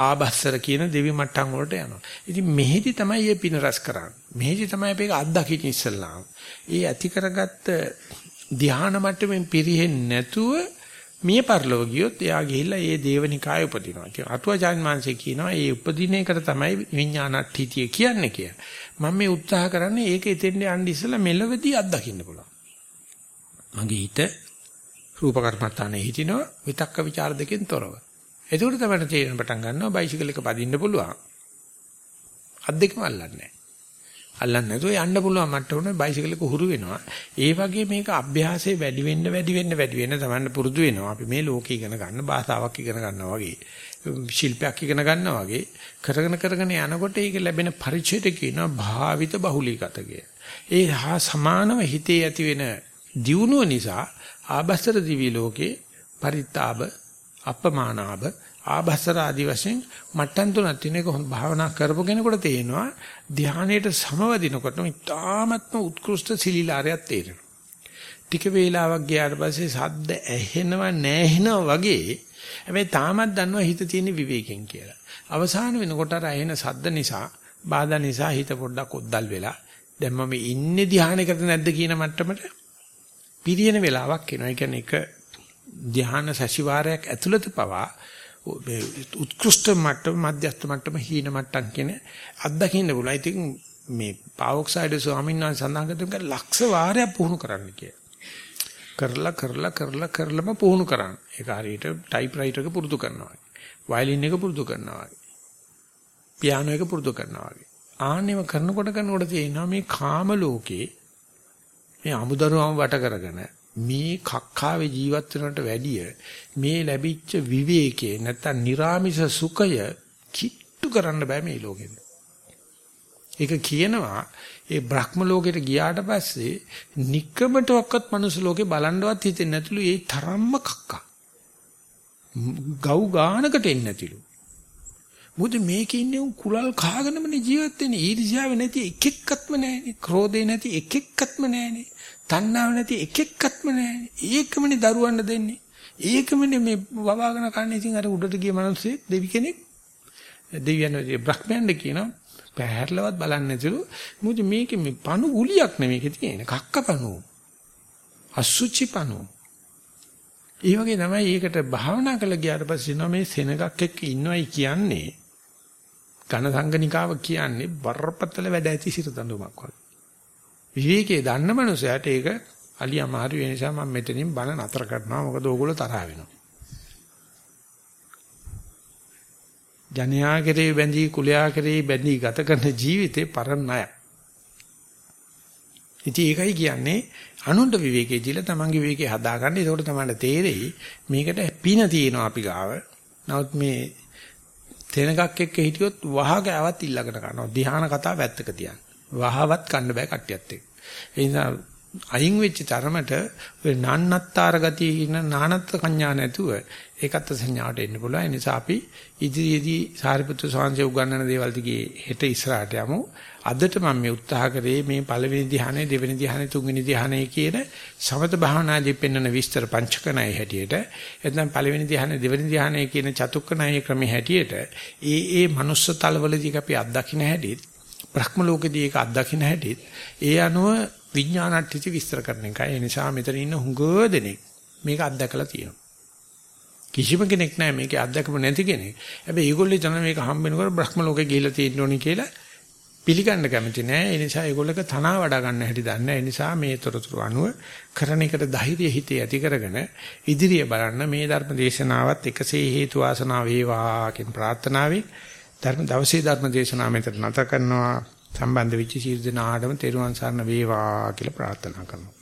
ආබස්සර කියන දෙවි මට්ටම් වලට යනවා. ඉතින් මෙහෙදි තමයි මේ පින රස කරන්නේ. මෙහෙදි තමයි මේක අත්දකින්න ඉස්සල්ලාම. ඒ ඇති කරගත්ත ධ්‍යාන මට්ටමින් පිරෙන්නේ නැතුව මිය පරලොව ගියොත් එයා ගිහිල්ලා ඒ දේවනිකාය උපදිනවා. ඒ අතුවාචාන් මාංශේ කියනවා ඒ උපදින එකට තමයි විඥානට්ඨිතිය කියන්නේ කියලා. මම මේ උත්සාහ කරන්නේ ඒක එතෙන්ට යන්න ඉස්සලා මෙලවදී අත්දකින්න පුළුවන්. මගේ හිත රූප කර්මත්තානේ හිටිනවා විතක්ක ਵਿਚාර දෙකෙන් තොරව. එතකොට තමයි තේරෙන පටන් ගන්නවා බයිසිකල් එක පදින්න පුළුවන්. අත් දෙකම අල්ලන්නේ නැහැ. අල්ලන්නේ නැතුව යන්න පුළුවන් මට්ටමනේ බයිසිකල් එක හුරු වෙනවා. ඒ වගේ මේක අභ්‍යාසයේ වැඩි වෙන්න වැඩි වෙන්න වැඩි වෙන්න තමයි පුරුදු වෙනවා. අපි මේ ලෝකේ ඉගෙන ගන්න භාෂාවක් ඉගෙන ගන්නවා වගේ. ශිල්පයක් ඉගෙන ගන්නවා වගේ කරගෙන කරගෙන යනකොට ඒක ලැබෙන පරිචයට කියනවා භාවිත බහුලීගත කිය. ඒ හා සමානව හිතේ ඇති වෙන දියුණුව නිසා ආබස්තර දිවි ලෝකේ පරිත්තාබ අපමානාබ ආභසර ආදි වශයෙන් මට්ටම් තුනක් තියෙන එක හොඳ භාවනා කරපු කෙනෙකුට තේනවා ධානයේට සමවදිනකොට ඉතාමත්ම උත්කෘෂ්ඨ සිලිලාරයක් තේරෙනවා. ටික වේලාවක් ගියාට පස්සේ සද්ද ඇහෙනව නැහෙනව වගේ හැබැයි තාමත් දන්නවා හිත තියෙන විවේකයෙන් කියලා. අවසාන වෙනකොට අර ඇහෙන සද්ද නිසා බාධා නිසා හිත පොඩ්ඩක් ඔද්දල් වෙලා දැන් මම ඉන්නේ ධානයකට නැද්ද කියන මට්ටමට පිරියන වෙලාවක් එනවා. ඒ කියන්නේ එක ධාන සැසිවාරයක් ඇතුළත පවා උත්කෘෂ්ඨ මට්ටම මධ්‍යස්ථ මට්ටම හීන මට්ටම් කියන අත්දකින්න පුළුවන්. ඉතින් මේ පාවොක්සයිඩ් ස්වාමීන් වහන්සේ සඳහන් කරන ලක්ෂ වාරයක් පුහුණු කරන්න කියලා. කරලා කරලා කරලා කරලම පුහුණු කරන්න. ඒක හරියට ටයිප්‍රයිටර් එක පුරුදු කරනවා වගේ. වයලින් එක පුරුදු කරනවා වගේ. පියානෝ එක පුරුදු කරනවා වගේ. ආන්නෙම කරනකොට කරනකොට තේිනවා මේ කාම ලෝකේ මේ අමුදරුවම වට කරගෙන මේ කක්කාවේ ජීවත් වෙනකට වැඩිය මේ ලැබිච්ච විවේකේ නැත්තම් निराமிස සුඛය කිට්ටු කරන්න බෑ මේ ලෝකෙට. ඒක කියනවා ඒ බ්‍රහ්ම ලෝකෙට ගියාට පස්සේ নিকමට ඔක්කත් මනුස්ස ලෝකේ බලන්නවත් හිතෙන්නේ නැතුළු ඒ තරම්ම කක්කා. ගව් ගානකට එන්නේ නැතිළු. මොකද මේකේ ඉන්නේ උන් කුලල් කාගෙනමනේ ජීවත් වෙන්නේ. ඊර්ෂ්‍යාව නැති එක එක්කත්ම නැහැනේ. ක්‍රෝධේ නැති එක එක්කත්ම නැහැනේ. තණ්හාව නැති එක එක්කත්ම නැහැනේ. ඒකමනේ දරුවන්ට දෙන්නේ. ඒකමනේ මේ වවාගෙන කන්නේ ඉතින් අර උඩට ගිය මිනිස්සේ දෙවි කෙනෙක්. දෙවියන් බ්‍රහ්මයන්ද කියනවා පැහැරලවත් බලන්නේ නැතිලු. මොකද මේකේ මේ පණු ගුලියක් නෙමේක තියෙන්නේ. කක්ක පණු. අසුචි පණු. ඒ වගේ තමයි ඒකට භාවනා කළ ගියාට පස්සේ නෝ මේ සෙනගක් එක්ක ඉන්නවයි කියන්නේ ඝන සංගනිකාව කියන්නේ බරපතල වැඩ ඇති සිරදඬුමක් වගේ. විවේකයේ දන්න මනුස්සයාට ඒක අලි අමාරු වෙන නිසා මම මෙතනින් බන නතර කරනවා මොකද ඕගොල්ලෝ තරහ වෙනවා. ජනයා කෙරේ බැඳී කුලයා කෙරේ බැඳී ගත කරන ජීවිතේ පරණය. ඉතින් ඒකයි කියන්නේ අනුන්ට විවේකයේ දීලා තමන්ගේ විවේකේ හදාගන්න. ඒකට තමයි තේරෙයි මේකට පින තියෙනවා අපි ගාව. නමුත් මේ තැනකක් එක්ක හිටියොත් වහගාවත් ඊළඟට කරනවා. ධ්‍යාන කතා වැත්තක තියන්න. වහවත් කන්න බෑ කට්ටියත් එක්ක. ඒ නිසා අයින් වෙච්ච තරමට ඔය නන්නත්තර ගතිය කියන නානත්ත් කඥා නැතුව ඒකත් සංඥාවට එන්න පුළුවන්. ඒ නිසා අපි ඉදිරියේදී සාරිපුත්‍ර ස්වාමීන් උගන්වන දේවල් දිගේ හෙට ඉස්සරහට යමු. අදට මම මේ උත්සාහ කරේ මේ පළවෙනි ධ්‍යානය, දෙවෙනි ධ්‍යානය, තුන්වෙනි ධ්‍යානය කියන සමත භාවනාදී පෙන්වන විස්තර පංචකණයි හැටියට එතන පළවෙනි ධ්‍යානය, දෙවෙනි ධ්‍යානය කියන චතුක්කණයි ක්‍රමයේ හැටියට ඒ ඒ මනුස්ස තලවලදී අපි අත්දකින්න හැටිත්, බ්‍රහ්ම ලෝකෙදී ඒක අත්දකින්න හැටිත් ඒ අනුව විඥානට්ඨිත විස්තර කරන එකයි. ඒ නිසා මෙතන ඉන්න හුඟ දෙනෙක් මේක අත්දකලා තියෙනවා. කිසිම කෙනෙක් නැහැ මේකේ අත්දැකම නැති කෙනෙක්. හැබැයි ඒගොල්ලෝ තමයි මේක හම්බෙනකොට බ්‍රහ්ම ලෝකේ ගිහිල්ලා තියෙන්න ඕනි කියලා පිළිගන්න කැමති නැහැ. ඒ නිසා ඒගොල්ලක තනවා වඩා ගන්න හැටි දන්නේ. ඒ නිසා මේ තොරතුරු අනුව කරන එකට ධෛර්ය හිතේ ඇති කරගෙන ඉදිරිය බලන්න මේ ධර්ම දේශනාවත් එකසේ හේතු වාසනා වේවා කියන ප්‍රාර්ථනාවෙන් ධර්ම දවසේ ධර්ම දේශනාව මෙතන නැත කරනවා සම්බන්ධ වෙච්ච සීල දනාඩම තෙරුවන් සරණ වේවා කියලා ප්‍රාර්ථනා කරනවා.